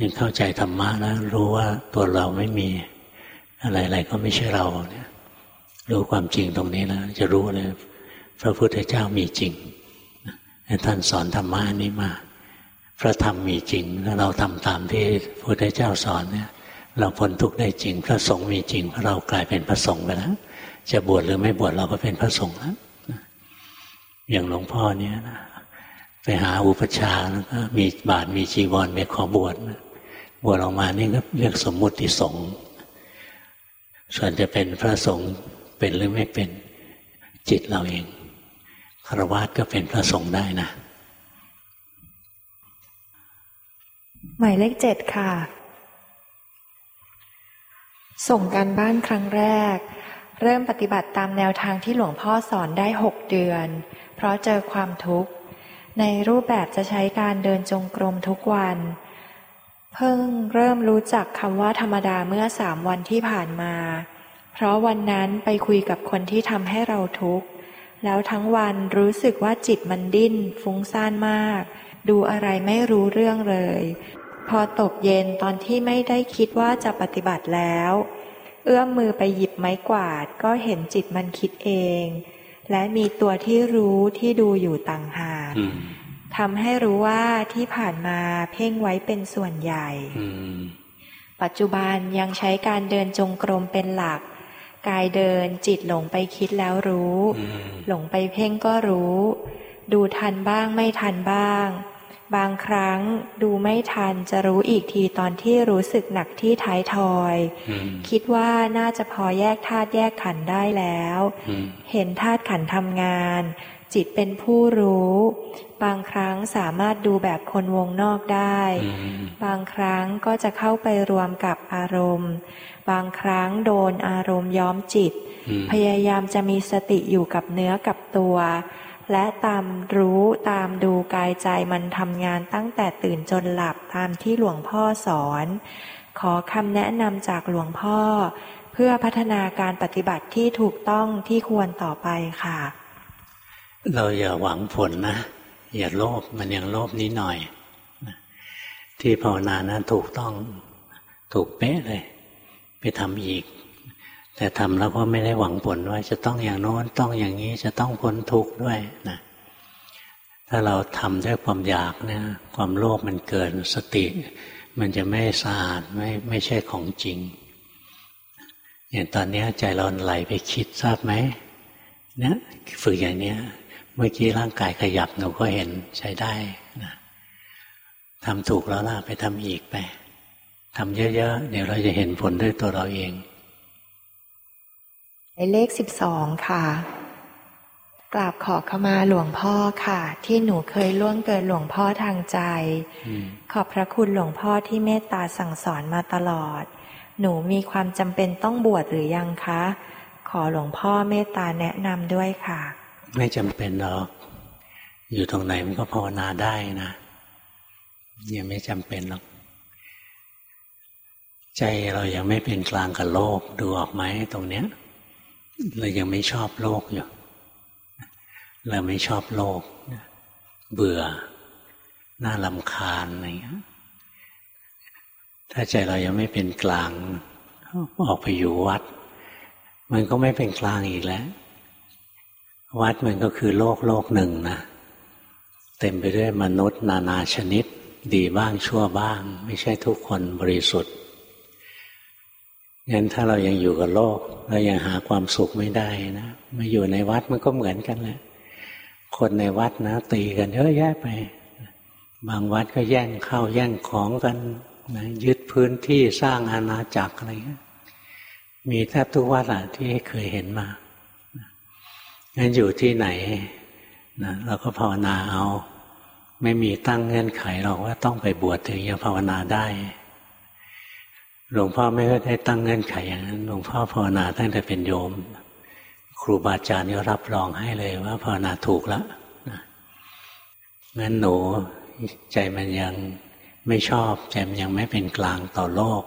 ยังเข้าใจธรรมะแล้วรู้ว่าตัวเราไม่มีอะไรๆก็ไม่ใช่เราเนี่ยรู้ความจริงตรงนี้แล้วจะรู้เลยพระพุทธเจ้ามีจริงท่านสอนธรรมะนี้มา พระธรรมมีจริงแล้วเราทำตามที่พระพุทธเจ้าสอนเนี่ย เราพ้นทุกข์ได้จริง พระสงฆ์มีจริงพระเรากลายเป็นพระสงฆ์ไปแล้ว จะบวชหรือไม่บวชเราก็เป็นพระสงฆ์แล้วอย่างหลวงพ่อเนี่ยนะไปหาอุปชาแล้วก็มีบาทมีจีวรไปขอบวชบวชออกมานี่ก็เรียกสมมุติสงฆ์ส่วนจะเป็นพระสงฆ์เป็นหรือไม่เป็นจิตเราเองคารวะก็เป็นพระสงฆ์ได้นะหมายเลขเจ็ดค่ะ ส่งการบ้านครั้งแรก เริ่มปฏิบัติตามแนวทางที่หลวงพ่อสอนได้หกเดือน เพราะเจอความทุกข์ ในรูปแบบจะใช้การเดินจงกรมทุกวัน เพิ่งเริ่มรู้จักคำว่าธรรมดาเมื่อสามวันที่ผ่านมา เพราะวันนั้นไปคุยกับคนที่ทำให้เราทุกข์ แล้วทั้งวันรู้สึกว่าจิตมันดิ้น ฟุ้งซ่านมาก ดูอะไรไม่รู้เรื่องเลย พอตกเย็นตอนที่ไม่ได้คิดว่าจะปฏิบัติแล้ว เอื้อมมือไปหยิบไม้กวาด ก็เห็นจิตมันคิดเอง และมีตัวที่รู้ที่ดูอยู่ต่างหากทำให้รู้ว่าที่ผ่านมาเพ่งไว้เป็นส่วนใหญ่ ปัจจุบันยังใช้การเดินจงกรมเป็นหลัก กายเดินจิตหลงไปคิดแล้วรู้ หลงไปเพ่งก็รู้ ดูทันบ้างไม่ทันบ้าง บางครั้งดูไม่ทันจะรู้อีกทีตอนที่รู้สึกหนักที่ท้ายทอย คิดว่าน่าจะพอแยกธาตุแยกขันได้แล้ว เห็นธาตุขันทำงาน จิตเป็นผู้รู้ บางครั้งสามารถดูแบบคนวงนอกได้ บางครั้งก็จะเข้าไปรวมกับอารมณ์ บางครั้งโดนอารมณ์ย้อมจิต พยายามจะมีสติอยู่กับเนื้อกับตัว และตามรู้ตามดูกายใจมันทำงานตั้งแต่ตื่นจนหลับตามที่หลวงพ่อสอน ขอคำแนะนำจากหลวงพ่อ เพื่อพัฒนาการปฏิบัติที่ถูกต้องที่ควรต่อไปค่ะ เราอย่าหวังผลนะ อย่าโลภมันยังโลภนิดหน่อย ที่ภาวนานะถูกต้องถูกเป๊ะเลย ไปทำอีก แต่ทำแล้วก็ไม่ได้หวังผลว่าจะต้องอย่างโน้นต้องอย่างนี้จะต้องพ้นทุกข์ด้วยนะถ้าเราทำด้วยความอยากเนี่ยความโลภมันเกินสติ มันจะไม่สะอาดไม่ไม่ใช่ของจริง อย่างตอนนี้ใจเราไหลไปคิดทราบไหมเนี่ยฝึกอย่างเนี้ยเมื่อกี้ร่างกายขยับหนูก็เห็นใช้ได้นะทำถูกแล้วล่ะไปทำอีกไปทำเยอะๆเดี๋ยวเราจะเห็นผลด้วยตัวเราเอง เลขสิบสองค่ะ กราบขอขมาหลวงพ่อค่ะ ที่หนูเคยล่วงเกินหลวงพ่อทางใจ ขอบพระคุณหลวงพ่อที่เมตตาสั่งสอนมาตลอด หนูมีความจำเป็นต้องบวชหรือยังคะ ขอหลวงพ่อเมตตาแนะนำด้วยค่ะ ไม่จำเป็นหรอก อยู่ตรงไหนมันก็ภาวนาได้นะยังไม่จำเป็นหรอกใจเรายังไม่เป็นกลางกับโลกดูออกไหมตรงเนี้ย เรายังไม่ชอบโลกอยู่เราไม่ชอบโลก เบื่อน่าลำคาญอะไรเงี้ยถ้าใจเรายังไม่เป็นกลาง ออกไปอยู่วัด มันก็ไม่เป็นกลางอีกแล้ว วัดมันก็คือโลกโลกหนึ่งนะ เต็มไปด้วยมนุษย์ นานาชนิด ดีบ้างชั่วบ้าง ไม่ใช่ทุกคนบริสุทธิ์ งั้นถ้าเรายังอยู่กับโลก เรายังหาความสุขไม่ได้นะมาอยู่ในวัดมันก็เหมือนกันแหละ คนในวัดนะ ตีกันเยอะแยะไป บางวัดก็แย่งเข้าแย่งของกันนะยึดพื้นที่สร้างอาณาจักรอะไรเงี้ยมีแทบทุกวัดอะที่เคยเห็นมางั้นอยู่ที่ไหนนะเราก็ภาวนาเอา ไม่มีตั้งเงื่อนไขหรอกว่าต้องไปบวชถึงจะภาวนาได้ หลวงพ่อไม่ได้ตั้งเงื่อนไขอย่างนั้น หลวงพ่อภาวนาตั้งแต่เป็นโยม ครูบาอาจารย์ก็รับรองให้เลยว่าภาวนาถูกแล้วงั้นหนูใจมันยังไม่ชอบ ใจมันยังไม่เป็นกลางต่อโลก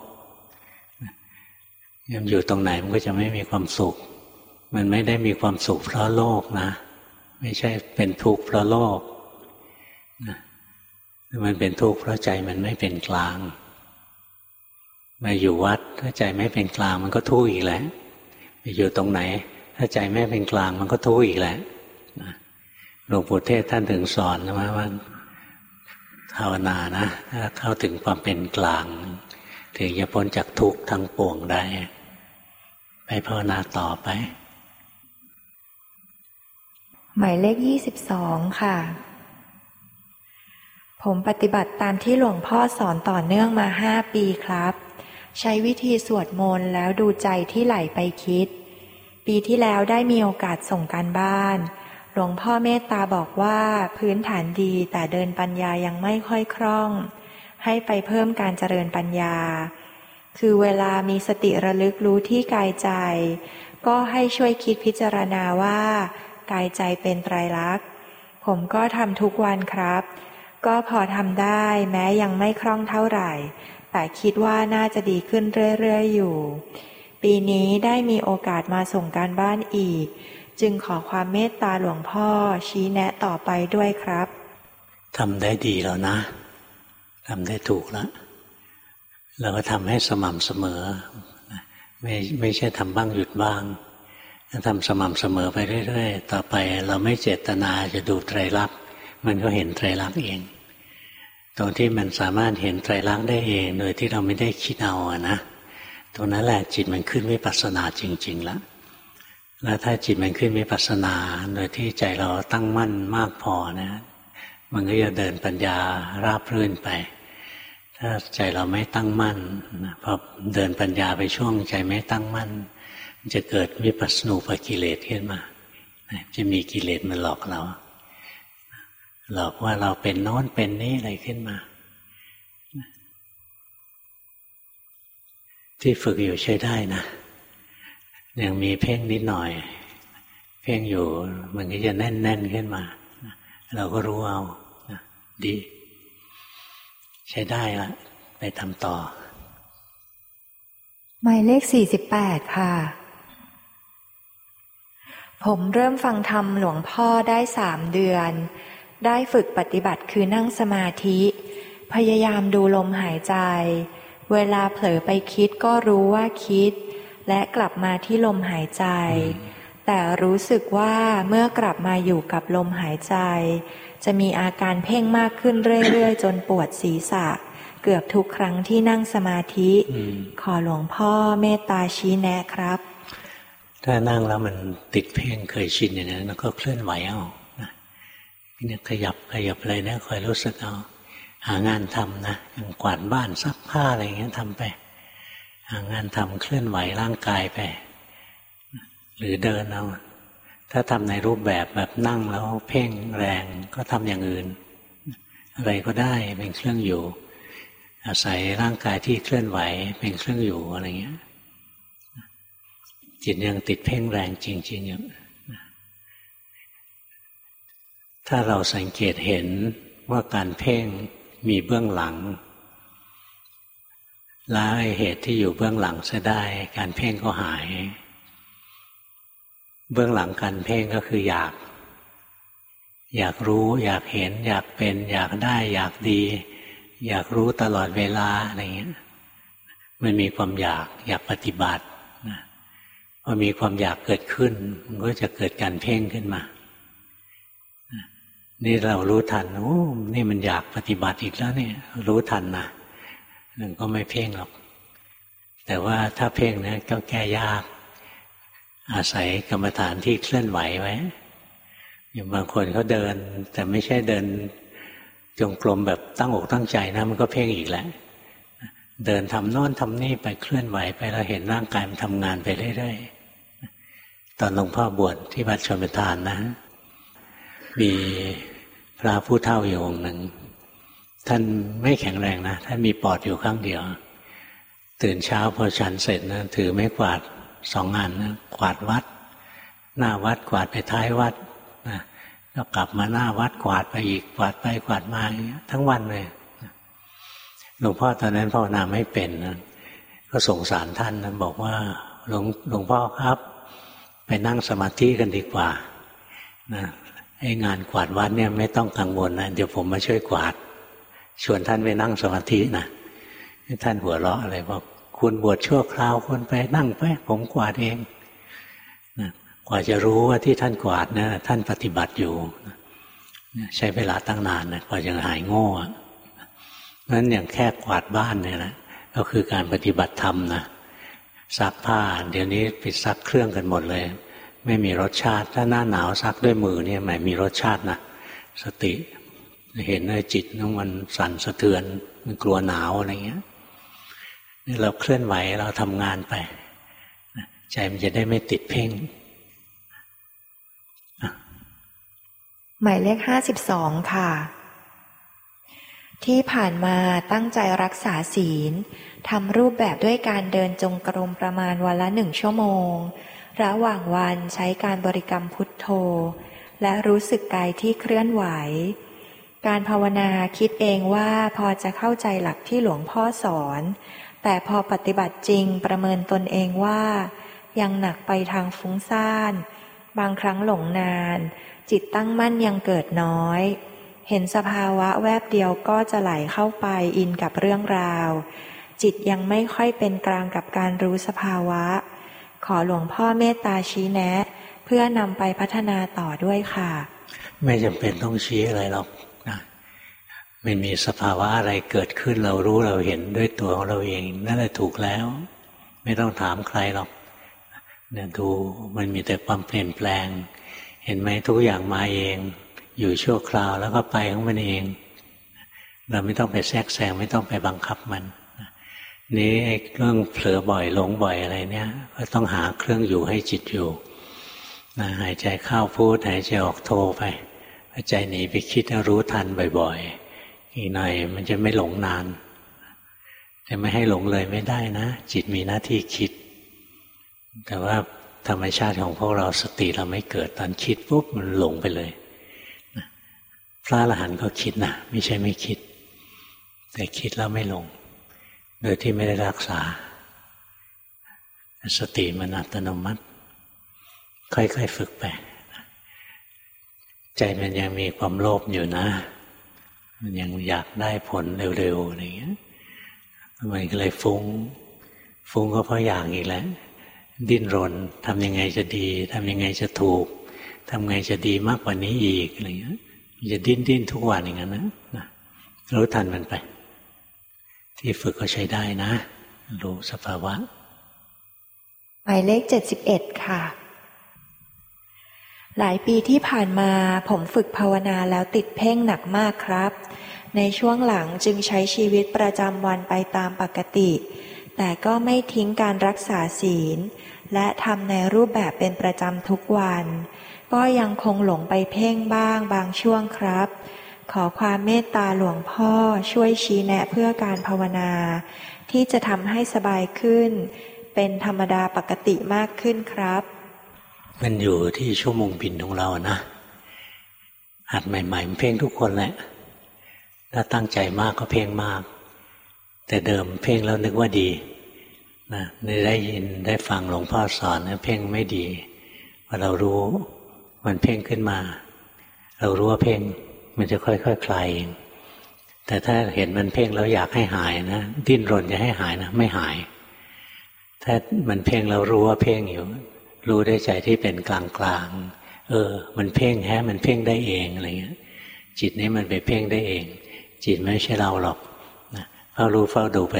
ยังอยู่ตรงไหนมันก็จะไม่มีความสุข มันไม่ได้มีความสุขเพราะโลกนะ ไม่ใช่เป็นทุกข์เพราะโลกนะมันเป็นทุกข์เพราะใจมันไม่เป็นกลาง มาอยู่วัดถ้าใจไม่เป็นกลางมันก็ทุกข์อีกแล้วไปอยู่ตรงไหน ถ้าใจไม่เป็นกลางมันก็ทุกข์อีกแหละหลวงปู่เทศท่านถึงสอนนะว่าภาวนานะถ้าเข้าถึงความเป็นกลาง ถึงจะพ้นจากทุกข์ทั้งปวงได้ ไปภาวนาต่อไป หมายเลขยี่สิบสองค่ะ ผมปฏิบัติตามที่หลวงพ่อสอนต่อเนื่องมาห้าปีครับ ใช้วิธีสวดมนต์แล้วดูใจที่ไหลไปคิด ปีที่แล้วได้มีโอกาสส่งการบ้าน หลวงพ่อเมตตาบอกว่าพื้นฐานดีแต่เดินปัญญายังไม่ค่อยคล่อง ให้ไปเพิ่มการเจริญปัญญา คือเวลามีสติระลึกรู้ที่กายใจ ก็ให้ช่วยคิดพิจารณาว่า กายใจเป็นไตรลักษณ์ ผมก็ทำทุกวันครับ ก็พอทำได้แม้ยังไม่คล่องเท่าไหร่ แต่คิดว่าน่าจะดีขึ้นเรื่อยๆอยู่ ปีนี้ได้มีโอกาสมาส่งการบ้านอีก จึงขอความเมตตาหลวงพ่อชี้แนะต่อไปด้วยครับทำได้ดีแล้วนะทำได้ถูกแล้วเราก็ทำให้สม่ำเสมอ ไม่ไม่ใช่ทำบ้างหยุดบ้างทำสม่ำเสมอไปเรื่อย ๆ ต่อไปเราไม่เจตนาจะดูไตรลักษณ์มันก็เห็นไตรลักษณ์เอง ตรงที่มันสามารถเห็นไตรลักษณ์ได้เองโดยที่เราไม่ได้คิดเอาอะนะตรงนั้นแหละจิตมันขึ้นวิปัสสนาจริง ๆ แล้วแล้วถ้าจิตมันขึ้นวิปัสสนา โดยที่ใจเราตั้งมั่นมากพอนะ มันก็จะเดินปัญญาราบรื่นไป ถ้าใจเราไม่ตั้งมั่นพอเดินปัญญาไปช่วงใจไม่ตั้งมั่น จะเกิดวิปัสสนูปกิเลสขึ้นมาจะมีกิเลสมาหลอกเรา หลอกว่าเราเป็นโน้นเป็นนี้อะไรขึ้นมา ที่ฝึกอยู่ใช้ได้นะยังมีเพ่งนิดหน่อย เพ่งอยู่มันก็จะแน่นๆขึ้นมา เราก็รู้เอาดี ใช้ได้ละไปทำต่อ หมายเลขสี่สิบแปดค่ะ ผมเริ่มฟังธรรมหลวงพ่อได้สามเดือน ได้ฝึกปฏิบัติคือนั่งสมาธิ พยายามดูลมหายใจ เวลาเผลอไปคิดก็รู้ว่าคิด และกลับมาที่ลมหายใจ แต่รู้สึกว่าเมื่อกลับมาอยู่กับลมหายใจ จะมีอาการเพ่งมากขึ้นเรื่อยๆ จนปวดศีรษะ เกือบทุกครั้งที่นั่งสมาธิ ขอหลวงพ่อเมตตาชี้แนะครับ ถ้านั่งแล้วมันติดเพ่งเคยชินอย่างนั้นก็เคลื่อนไหวเอา เนี่ยขยับขยับอะไรเนี่ยคอยรู้สึกเอา หางานทำนะอย่างกวาดบ้านซักผ้าอะไรอย่างเงี้ยทำไป หางานทำเคลื่อนไหวร่างกายไป หรือเดินเอาถ้าทำในรูปแบบแบบนั่งแล้วเพ่งแรงก็ทำอย่างอื่น อะไรก็ได้เป็นเครื่องอยู่ อาศัยร่างกายที่เคลื่อนไหวเป็นเครื่องอยู่อะไรเงี้ยจิตยังติดเพ่งแรงจริงๆอยู่ ถ้าเราสังเกตเห็นว่าการเพ่งมีเบื้องหลังละเหตุที่อยู่เบื้องหลังจะได้ การเพ่งก็หาย เบื้องหลังการเพ่งก็คืออยาก อยากรู้ อยากเห็น อยากเป็น อยากได้ อยากดี อยากรู้ตลอดเวลาอะไรเงี้ยมันมีความอยากอยากปฏิบัตินะพอมีความอยากเกิดขึ้น มันก็จะเกิดการเพ่งขึ้นมา นี่เรารู้ทันโอ้นี่มันอยากปฏิบัติอีกแล้วเนี่ยรู้ทันนะมันก็ไม่เพ่งหรอก แต่ว่าถ้าเพ่งนะก็แก้ยาก อาศัยกรรมฐานที่เคลื่อนไหวไว้อย่างบางคนเขาเดิน แต่ไม่ใช่เดินจงกรมแบบตั้งอกตั้งใจนะ มันก็เพ่งอีกแล้วเดินทำโน่นทำนี่ไปเคลื่อนไหวไปเราเห็นร่างกายมันทำงานไปเรื่อยๆตอนหลวงพ่อบวชที่วัดชมประทานนะ มี พระผู้เท่าอยู่องค์หนึ่งท่านไม่แข็งแรงนะท่านมีปอดอยู่ข้างเดียว ตื่นเช้าพอฉันเสร็จนะถือไม้กวาดสองงานนะกวาดวัด หน้าวัดกวาดไปท้ายวัดนะก็กลับมาหน้าวัดกวาดไปอีกกวาดไปกวาดมาทั้งวันเลยหลวงพ่อตอนนั้นภาวนาไม่เป็นนะก็สงสารท่านนะบอกว่าหลวงหลวงพ่อครับ ไปนั่งสมาธิกันดีกว่านะ ไอ้งานกวาดวัดเนี่ยไม่ต้องกังวลนะเดี๋ยวผมมาช่วยกวาด ชวนท่านไปนั่งสมาธินะท่านหัวเราะอะไรบอกคุณบวชชั่วคราวคุณไปนั่งไปผมกวาดเองนะกว่าจะรู้ว่าที่ท่านกวาดนะท่านปฏิบัติอยู่ใช้เวลาตั้งนานนะกว่าจะหายโง่นั้นอย่างแค่กวาดบ้านเนี่ยนะก็คือการปฏิบัติธรรมนะซักผ้า เดี๋ยวนี้ไปซักเครื่องกันหมดเลย ไม่มีรสชาติ ถ้าหน้าหนาวซักด้วยมือเนี่ยหมายมีรสชาตินะสติเห็นในจิตน้มันสั่นสะเทือน มันกลัวหนาวอะไรเงี้ยนี่เราเคลื่อนไหวเราทำงานไปใจมันจะได้ไม่ติดเพ่งหมายเลขห้าสิบสองค่ะ ที่ผ่านมาตั้งใจรักษาศีลทำรูปแบบด้วยการเดินจงกรมประมาณวันละหนึ่งชั่วโมง ระหว่างวันใช้การบริกรรมพุทโธ และรู้สึกกายที่เคลื่อนไหว การภาวนาคิดเองว่าพอจะเข้าใจหลักที่หลวงพ่อสอน แต่พอปฏิบัติจริงประเมินตนเองว่า ยังหนักไปทางฟุ้งซ่าน บางครั้งหลงนาน จิตตั้งมั่นยังเกิดน้อย เห็นสภาวะแวบเดียวก็จะไหลเข้าไปอินกับเรื่องราว จิตยังไม่ค่อยเป็นกลางกับการรู้สภาวะ ขอหลวงพ่อเมตตาชี้แนะ เพื่อนำไปพัฒนาต่อด้วยค่ะ ไม่จำเป็นต้องชี้อะไรหรอกนะมันมีสภาวะอะไรเกิดขึ้นเรารู้เราเห็นด้วยตัวของเราเองนั่นแหละถูกแล้ว ไม่ต้องถามใครหรอกเนี่ยดูมันมีแต่ความเปลี่ยนแปลง เห็นไหมทุกอย่างมาเอง อยู่ชั่วคราวแล้วก็ไปของมันเอง เราไม่ต้องไปแทรกแซงไม่ต้องไปบังคับมัน นี้เรื่องเผลอบ่อยหลงบ่อยอะไรเนี่ย ก็ต้องหาเครื่องอยู่ให้จิตอยู่นะหายใจเข้าพูดหายใจออกโทไปใจหนีไปคิดรู้ทันบ่อยๆ อีกหน่อยมันจะไม่หลงนานจะไม่ให้หลงเลยไม่ได้นะ จิตมีหน้าที่คิด แต่ว่าธรรมชาติของพวกเราสติเราไม่เกิดตอนคิดปุ๊บมันหลงไปเลยพระอรหันต์ก็คิดนะไม่ใช่ไม่คิด แต่คิดแล้วไม่หลง โดยที่ไม่ได้รักษา สติมันอัตโนมัติ ค่อยๆฝึกไป ใจมันยังมีความโลภอยู่นะ มันยังอยากได้ผลเร็วๆอะไรเงี้ยมันก็เลยฟุง้ง ฟุ้งก็เพราะอยากอีกแล้วดิ้นรนทำยังไงจะดีทำยังไงจะถูกทำไงจะดีมากกว่านี้อีกอะไรเงี้ยจะดิ้นดิ้นทุกวันอย่างนั้นนะรู้ทันมันไป ที่ฝึกก็ใช้ได้นะ รู้สภาวะหมายเลขเจ็ดสิบเอ็ดค่ะ หลายปีที่ผ่านมาผมฝึกภาวนาแล้วติดเพ่งหนักมากครับ ในช่วงหลังจึงใช้ชีวิตประจำวันไปตามปกติ แต่ก็ไม่ทิ้งการรักษาศีล และทำในรูปแบบเป็นประจำทุกวัน ก็ยังคงหลงไปเพ่งบ้างบางช่วงครับ ขอความเมตตาหลวงพ่อช่วยชี้แนะเพื่อการภาวนา ที่จะทำให้สบายขึ้น เป็นธรรมดาปกติมากขึ้นครับ มันอยู่ที่ชั่วโมงบินของเรานะหัดใหม่ๆมันเพ่งทุกคนแหละ ถ้าตั้งใจมากก็เพ่งมาก แต่เดิมเพ่งแล้วนึกว่าดีนะได้ยินได้ฟังหลวงพ่อสอนเพ่งไม่ดีพอเรารู้มันเพ่งขึ้นมา เรารู้ว่าเพ่ง มันจะค่อยๆคคลายเองแต่ถ้าเห็นมันเพ่งแล้วอยากให้หายนะดิ้นรนจะให้หายนะไม่หาย ถ้ามันเพ่งเรารู้ว่าเพ่งอยู่ รู้ได้ใจที่เป็นกลางกลางเออ มันเพ่งแฮะมันเพ่งได้เองอะไรเงี้ย จิตนี้มันไปเพ่งได้เอง จิตไม่ใช่เราหรอกนะเฝ้ารู้เฝ้าดูไป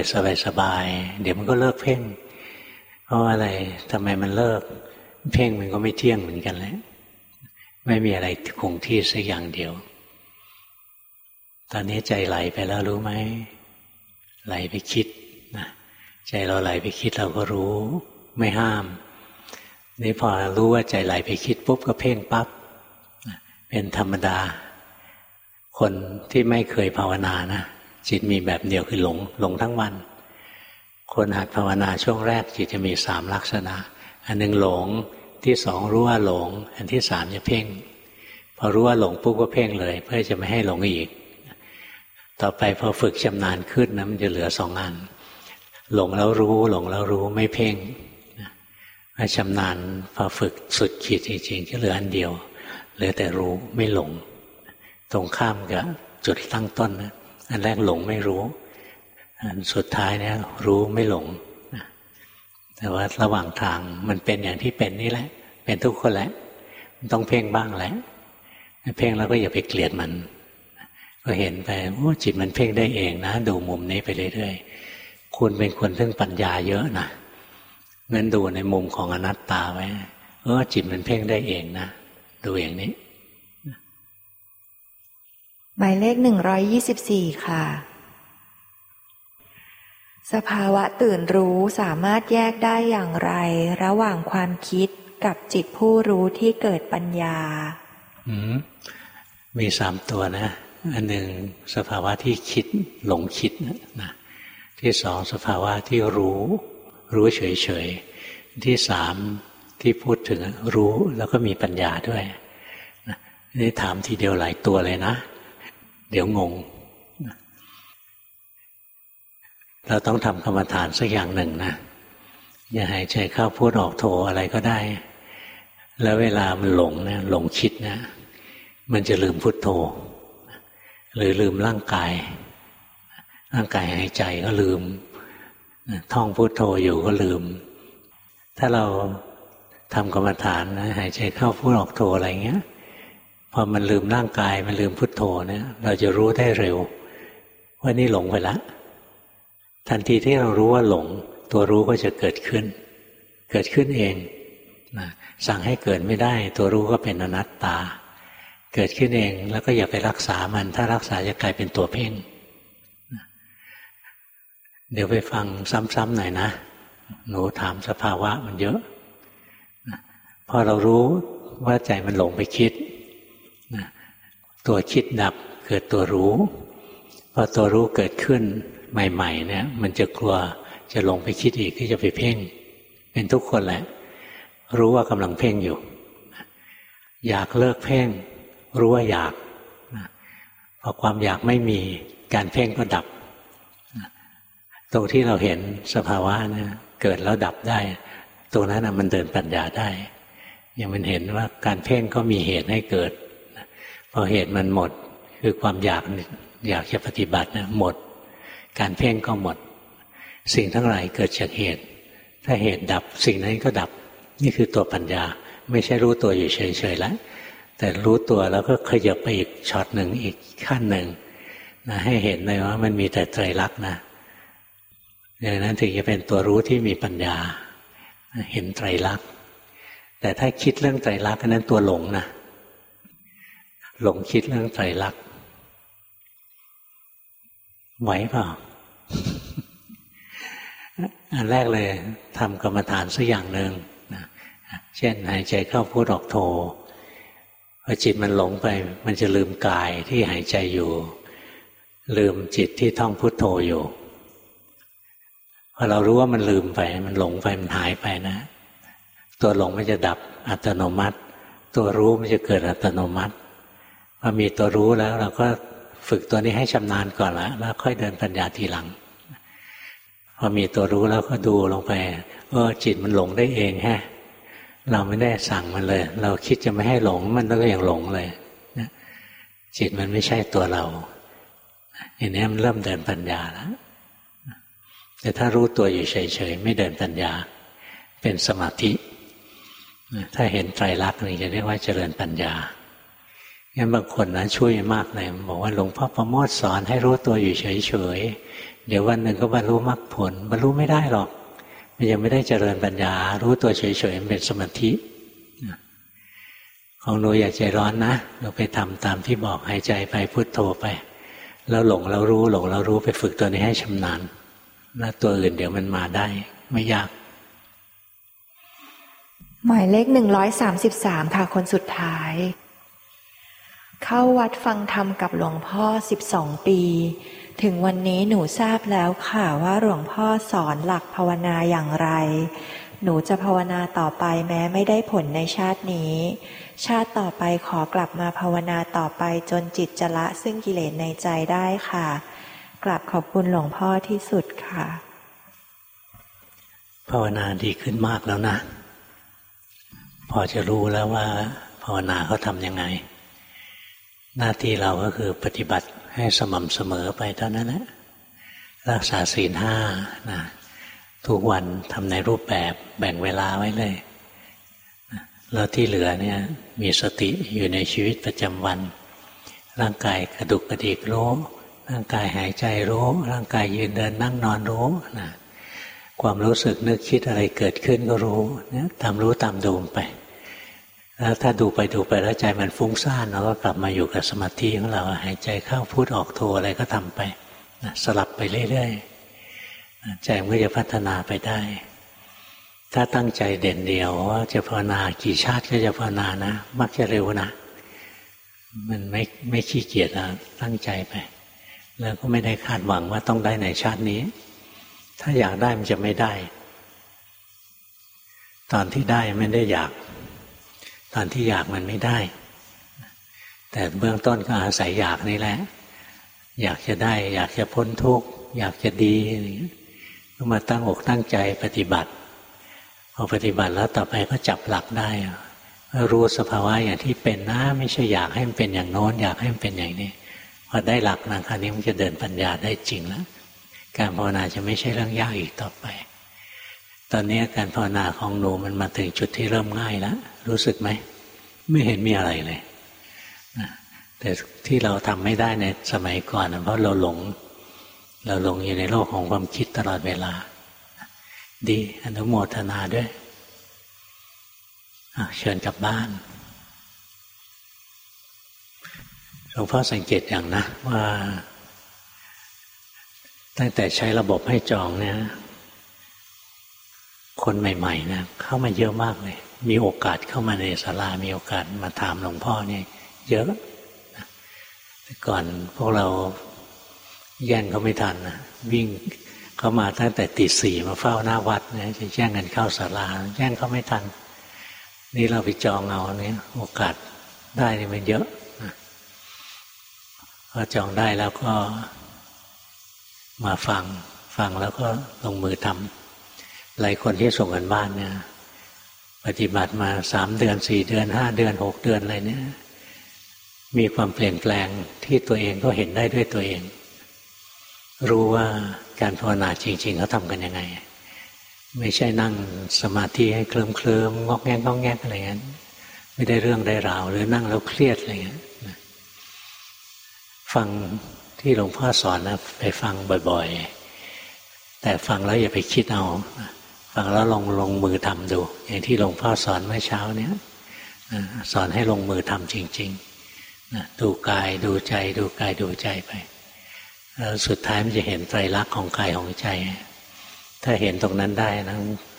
สบายๆเดี๋ยวมันก็เลิกเพ่ง เพราะอะไรทำไมมันเลิก เพ่งมันก็ไม่เที่ยงเหมือนกันแหละไม่มีอะไรคงที่สักอย่างเดียว ตอนนี้ใจไหลไปแล้วรู้ไหมไหลไปคิดนะใจเราไหลไปคิดเราก็รู้ ไม่ห้าม นี่พอรู้ว่าใจไหลไปคิดปุ๊บก็เพ่งปั๊บเป็นธรรมดา คนที่ไม่เคยภาวนานะจิตมีแบบเดียวคือหลงหลงทั้งวัน คนหัดภาวนาช่วงแรกจิตจะมีสามลักษณะ อันหนึ่งหลงที่สองรู้ว่าหลง อันที่สามจะเพ่ง พอรู้ว่าหลงปุ๊บก็เพ่งเลย เพื่อจะไม่ให้หลงอีก ต่อไปพอฝึกชำนาญขึ้นนะมันจะเหลือสองอัน หลงแล้วรู้ หลงแล้วรู้ไม่เพ่งมาชำนาญพอฝึกสุดขีดจริงๆก็เหลืออันเดียว เหลือแต่รู้ไม่หลง ตรงข้ามกับจุดตั้งต้นนะอันแรกหลงไม่รู้ อันสุดท้ายเนี่ยรู้ไม่หลงแต่ว่าระหว่างทางมันเป็นอย่างที่เป็นนี่แหละ เป็นทุกคนแหละ มันต้องเพ่งบ้างแหละ เพ่งแล้วก็อย่าไปเกลียดมัน ก็เห็นไปโอ้จิตมันเพ่งได้เองนะ ดูมุมนี้ไปเรื่อยๆคุณเป็นคนซึ่งปัญญาเยอะนะงั้นดูในมุมของอนัตตาไว้เออจิตมันเพ่งได้เองนะ ดูอย่างนี้ หมายเลขหนึ่งร้อยยี่สิบสี่ค่ะ สภาวะตื่นรู้สามารถแยกได้อย่างไร ระหว่างความคิดกับจิตผู้รู้ที่เกิดปัญญา อืมมีสามตัวนะ อันหนึ่งสภาวะที่คิดหลงคิดนะที่สองสภาวะที่รู้ รู้เฉยๆที่สามที่พูดถึงรู้แล้วก็มีปัญญาด้วยนี่ถามทีเดียวหลายตัวเลยนะ เดี๋ยวงง เราต้องทำกรรมฐานสักอย่างหนึ่งนะอย่าหายใจเข้าพูดออกโทอะไรก็ได้ แล้วเวลามันหลงนะหลงคิดนะ มันจะลืมพุทโธ หรือลืมร่างกาย ร่างกายหายใจก็ลืม ท่องพุโทโธอยู่ก็ลืม ถ้าเราทำกรรมฐานนะหายใจเข้าพูดออกโธอะไรเงี้ยพอมันลืมร่างกายมันลืมพุทโธเนี่ย เราจะรู้ได้เร็ว ว่านี่หลงไปล้วทันทีที่เรารู้ว่าหลง ตัวรู้ก็จะเกิดขึ้น เกิดขึ้นเองนะสั่งให้เกิดไม่ได้ ตัวรู้ก็เป็นอนัตตา เกิดขึ้นเองแล้วก็อย่าไปรักษามัน ถ้ารักษาจะกลายเป็นตัวเพ่ง เดี๋ยวไปฟังซ้ำๆหน่อยนะ หนูถามสภาวะมันเยอะ พอเรารู้ว่าใจมันหลงไปคิด ตัวคิดดับเกิดตัวรู้ พอตัวรู้เกิดขึ้นใหม่ ๆ เนี่ย มันจะกลัวจะหลงไปคิดอีกที่จะไปเพ่ง เป็นทุกคนแหละ รู้ว่ากำลังเพ่งอยู่ อยากเลิกเพ่ง รู้ว่าอยากพอความอยากไม่มีการเพ่งก็ดับ ตรงที่เราเห็นสภาวะนะเกิดแล้วดับได้ ตรงนั้นนะมันเดินปัญญาได้ยังมันเห็นว่าการเพ่งก็มีเหตุให้เกิด พอเหตุมันหมดคือความอยากอยากจะปฏิบัตินะหมด การเพ่งก็หมด สิ่งทั้งหลายเกิดจากเหตุ ถ้าเหตุดับสิ่งนั้นก็ดับ นี่คือตัวปัญญา ไม่ใช่รู้ตัวอยู่เฉยๆแล้ว แต่รู้ตัวแล้วก็ขยับไปอีกช็อตหนึ่งอีกขั้นหนึ่งนะให้เห็นเลยว่ามันมีแต่ไตรลักษณ์นะอย่างนั้นถึงจะเป็นตัวรู้ที่มีปัญญา เห็นไตรลักษณ์แต่ถ้าคิดเรื่องไตรลักษณ์นั้นตัวหลงนะหลงคิดเรื่องไตรลักษณ์ไหวเปล่าอันแรกเลยทำกรรมฐานสักอย่างหนึ่งนะเช่นหายใจเข้าพุทออกโท พอจิตมันหลงไป มันจะลืมกายที่หายใจอยู่ ลืมจิตที่ท่องพุทโธอยู่พอเรารู้ว่ามันลืมไป มันหลงไปมันหายไปนะ ตัวหลงมันจะดับอัตโนมัติ ตัวรู้มันจะเกิดอัตโนมัติพอมีตัวรู้แล้ว เราก็ฝึกตัวนี้ให้ชำนาญก่อนละแล้วค่อยเดินปัญญาทีหลังพอมีตัวรู้แล้วก็ดูลงไปเออจิตมันหลงได้เองแฮะ เราไม่ได้สั่งมันเลย เราคิดจะไม่ให้หลงมันก็ยังหลงเลยนะจิตมันไม่ใช่ตัวเรา อย่างนี้มันเริ่มเดินปัญญาแล้วแต่ถ้ารู้ตัวอยู่เฉยๆ ไม่เดินปัญญา เป็นสมาธิ ถ้าเห็นไตรลักษณ์นี่จะเรียกว่าเจริญปัญญางั้นบางคนนะช่วยมากเลยบอกว่าหลวงพ่อประโมทสอนให้รู้ตัวอยู่เฉยๆ เดี๋ยววันหนึ่งก็บรรลุมรรคผลบรรลุไม่ได้หรอก ยังไม่ได้เจริญปัญญา รู้ตัวเฉยๆเป็นสมาธิของหนูอย่าใจร้อนนะเราไปทำตามที่บอกหายใจไปพุโทโธไป แล้วหลงเรารู้หลงเรารู้ไปฝึกตัวนี้ให้ชำนาญแล้วตัวอื่นเดี๋ยวมันมาได้ ไม่ยาก หมายเลขหนึ่งร้อยสามสิบสามค่ะคนสุดท้าย เข้าวัดฟังธรรมกับหลวงพ่อสิบสองปี ถึงวันนี้หนูทราบแล้วค่ะว่าหลวงพ่อสอนหลักภาวนาอย่างไร หนูจะภาวนาต่อไปแม้ไม่ได้ผลในชาตินี้ ชาติต่อไปขอกลับมาภาวนาต่อไปจนจิตจะละซึ่งกิเลสในใจได้ค่ะกราบขอบคุณหลวงพ่อที่สุดค่ะ ภาวนาดีขึ้นมากแล้วนะ พอจะรู้แล้วว่า ภาวนาเขาทำยังไง หน้าที่เราก็คือปฏิบัติ ให้สม่ำเสมอไปเท่านั้นแหละรักษาศีลห้านะทุกวันทำในรูปแบบแบ่งเวลาไว้เลย แล้วที่เหลือเนี่ยมีสติอยู่ในชีวิตประจำวัน ร่างกายกระดุกกระดิกรู้ ร่างกายหายใจรู้ ร่างกายยืนเดินนั่งนอนรู้นะความรู้สึกนึกคิดอะไรเกิดขึ้นก็รู้เนี่ยตามรู้ตามดูไป แล้วถ้าดูไปดูไปแล้วใจมันฟุ้งซ่านเราก็กลับมาอยู่กับสมาธิของเรา หายใจเข้าพูดออกโทอะไรก็ทำไปสลับไปเรื่อยๆใจมันก็จะพัฒนาไปได้ ถ้าตั้งใจเด่นเดียวว่าจะภาวนากี่ชาติก็จะภาวนานะ มักจะเร็วนะ มันไม่ไม่ขี้เกียจนะตั้งใจไป แล้วก็ไม่ได้คาดหวังว่าต้องได้ในชาตินี้ ถ้าอยากได้มันจะไม่ได้ ตอนที่ได้ไม่ได้อยาก ตอนที่อยากมันไม่ได้ แต่เบื้องต้นก็อาศัยอยากนี่แหละ อยากจะได้ อยากจะพ้นทุกข์อยากจะดีก็มาตั้งอกตั้งใจปฏิบัติพอปฏิบัติแล้วต่อไปก็จับหลักได้รู้สภาวะอย่างที่เป็นนะไม่ใช่อยากให้มันเป็นอย่างโน้นอยากให้มันเป็นอย่างนี้พอได้หลักนะคราวนี้มันจะเดินปัญญาได้จริงแล้ว การภาวนาจะไม่ใช่เรื่องยากอีกต่อไป ตอนนี้การภาวนาของหนูมันมาถึงจุดที่เริ่มง่ายแล้วรู้สึกไหม ไม่เห็นมีอะไรเลยนะแต่ที่เราทำไม่ได้ในสมัยก่อนเพราะเราหลง เราหลงอยู่ในโลกของความคิดตลอดเวลา ดีอนุโมทนาด้วยเชิญกลับบ้านหลวงพ่อสังเกตอย่างนะว่า ตั้งแต่ใช้ระบบให้จองเนี่ย คนใหม่ๆนะเข้ามาเยอะมากเลย มีโอกาสเข้ามาในศาลามีโอกาสมาถามหลวงพ่อเนี่ย เยอะแต่ก่อนพวกเราแย่งเขาไม่ทันนะวิ่งเข้ามาตั้งแต่ตีสี่มาเฝ้าหน้าวัดเนี่ยจะแย่งกันเข้าศาลาแย่งเขาไม่ทัน นี่เราไปจองเอาเนี่ยโอกาสได้นี่มันเยอะพอจองได้แล้วก็มาฟัง ฟังแล้วก็ลงมือทำ หลายคนที่ส่งกันบ้านเนี่ย ปฏิบัติมาสามเดือนสี่เดือนห้าเดือนหกเดือนอะไรเนี่ย มีความเปลี่ยนแปลงที่ตัวเองก็เห็นได้ด้วยตัวเอง รู้ว่าการภาวนาจริง ๆเขาทำกันยังไง ไม่ใช่นั่งสมาธิให้เคลิ้มเคลิมงอกแงกงอกแงกอะไรเงี้ยไม่ได้เรื่องได้ราว หรือนั่งแล้วเครียดอะไรเงี้ยฟังที่หลวงพ่อสอนนะไปฟังบ่อย ๆ แต่ฟังแล้วอย่าไปคิดเอา ฟังแล้วลงลงมือทำดู อย่างที่หลวงพ่อสอนเมื่อเช้าเนี้ยสอนให้ลงมือทำจริงๆดูกายดูใจ ดูกายดูใจไปแล้วสุดท้ายมันจะเห็นไตรลักษณ์ของกายของใจ ถ้าเห็นตรงนั้นได้นะ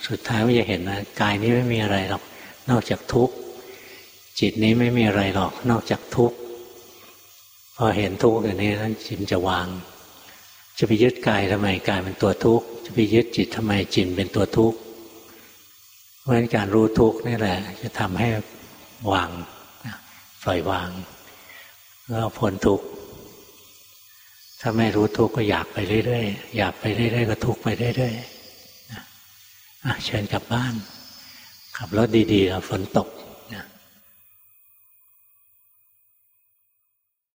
สุดท้ายมันจะเห็นนะกายนี้ไม่มีอะไรหรอก นอกจากทุกข์จิตนี้ไม่มีอะไรหรอก นอกจากทุกข์พอเห็นทุกข์อย่างนี้แล้วจิตจะวาง จะไปยึดกายทำไมกายเป็นตัวทุกข์ จะไปยึดจิตทำไมจิตเป็นตัวทุกข์เพราะฉะนั้นการรู้ทุกข์นี่แหละ จะทำให้วางปล่อยวางแล้วพ้นทุกข์ถ้าไม่รู้ทุกข์ก็อยากไปเรื่อยๆอยากไปเรื่อยๆก็ทุกข์ไปเรื่อยๆเชิญกลับบ้านขับรถดีๆฝนตก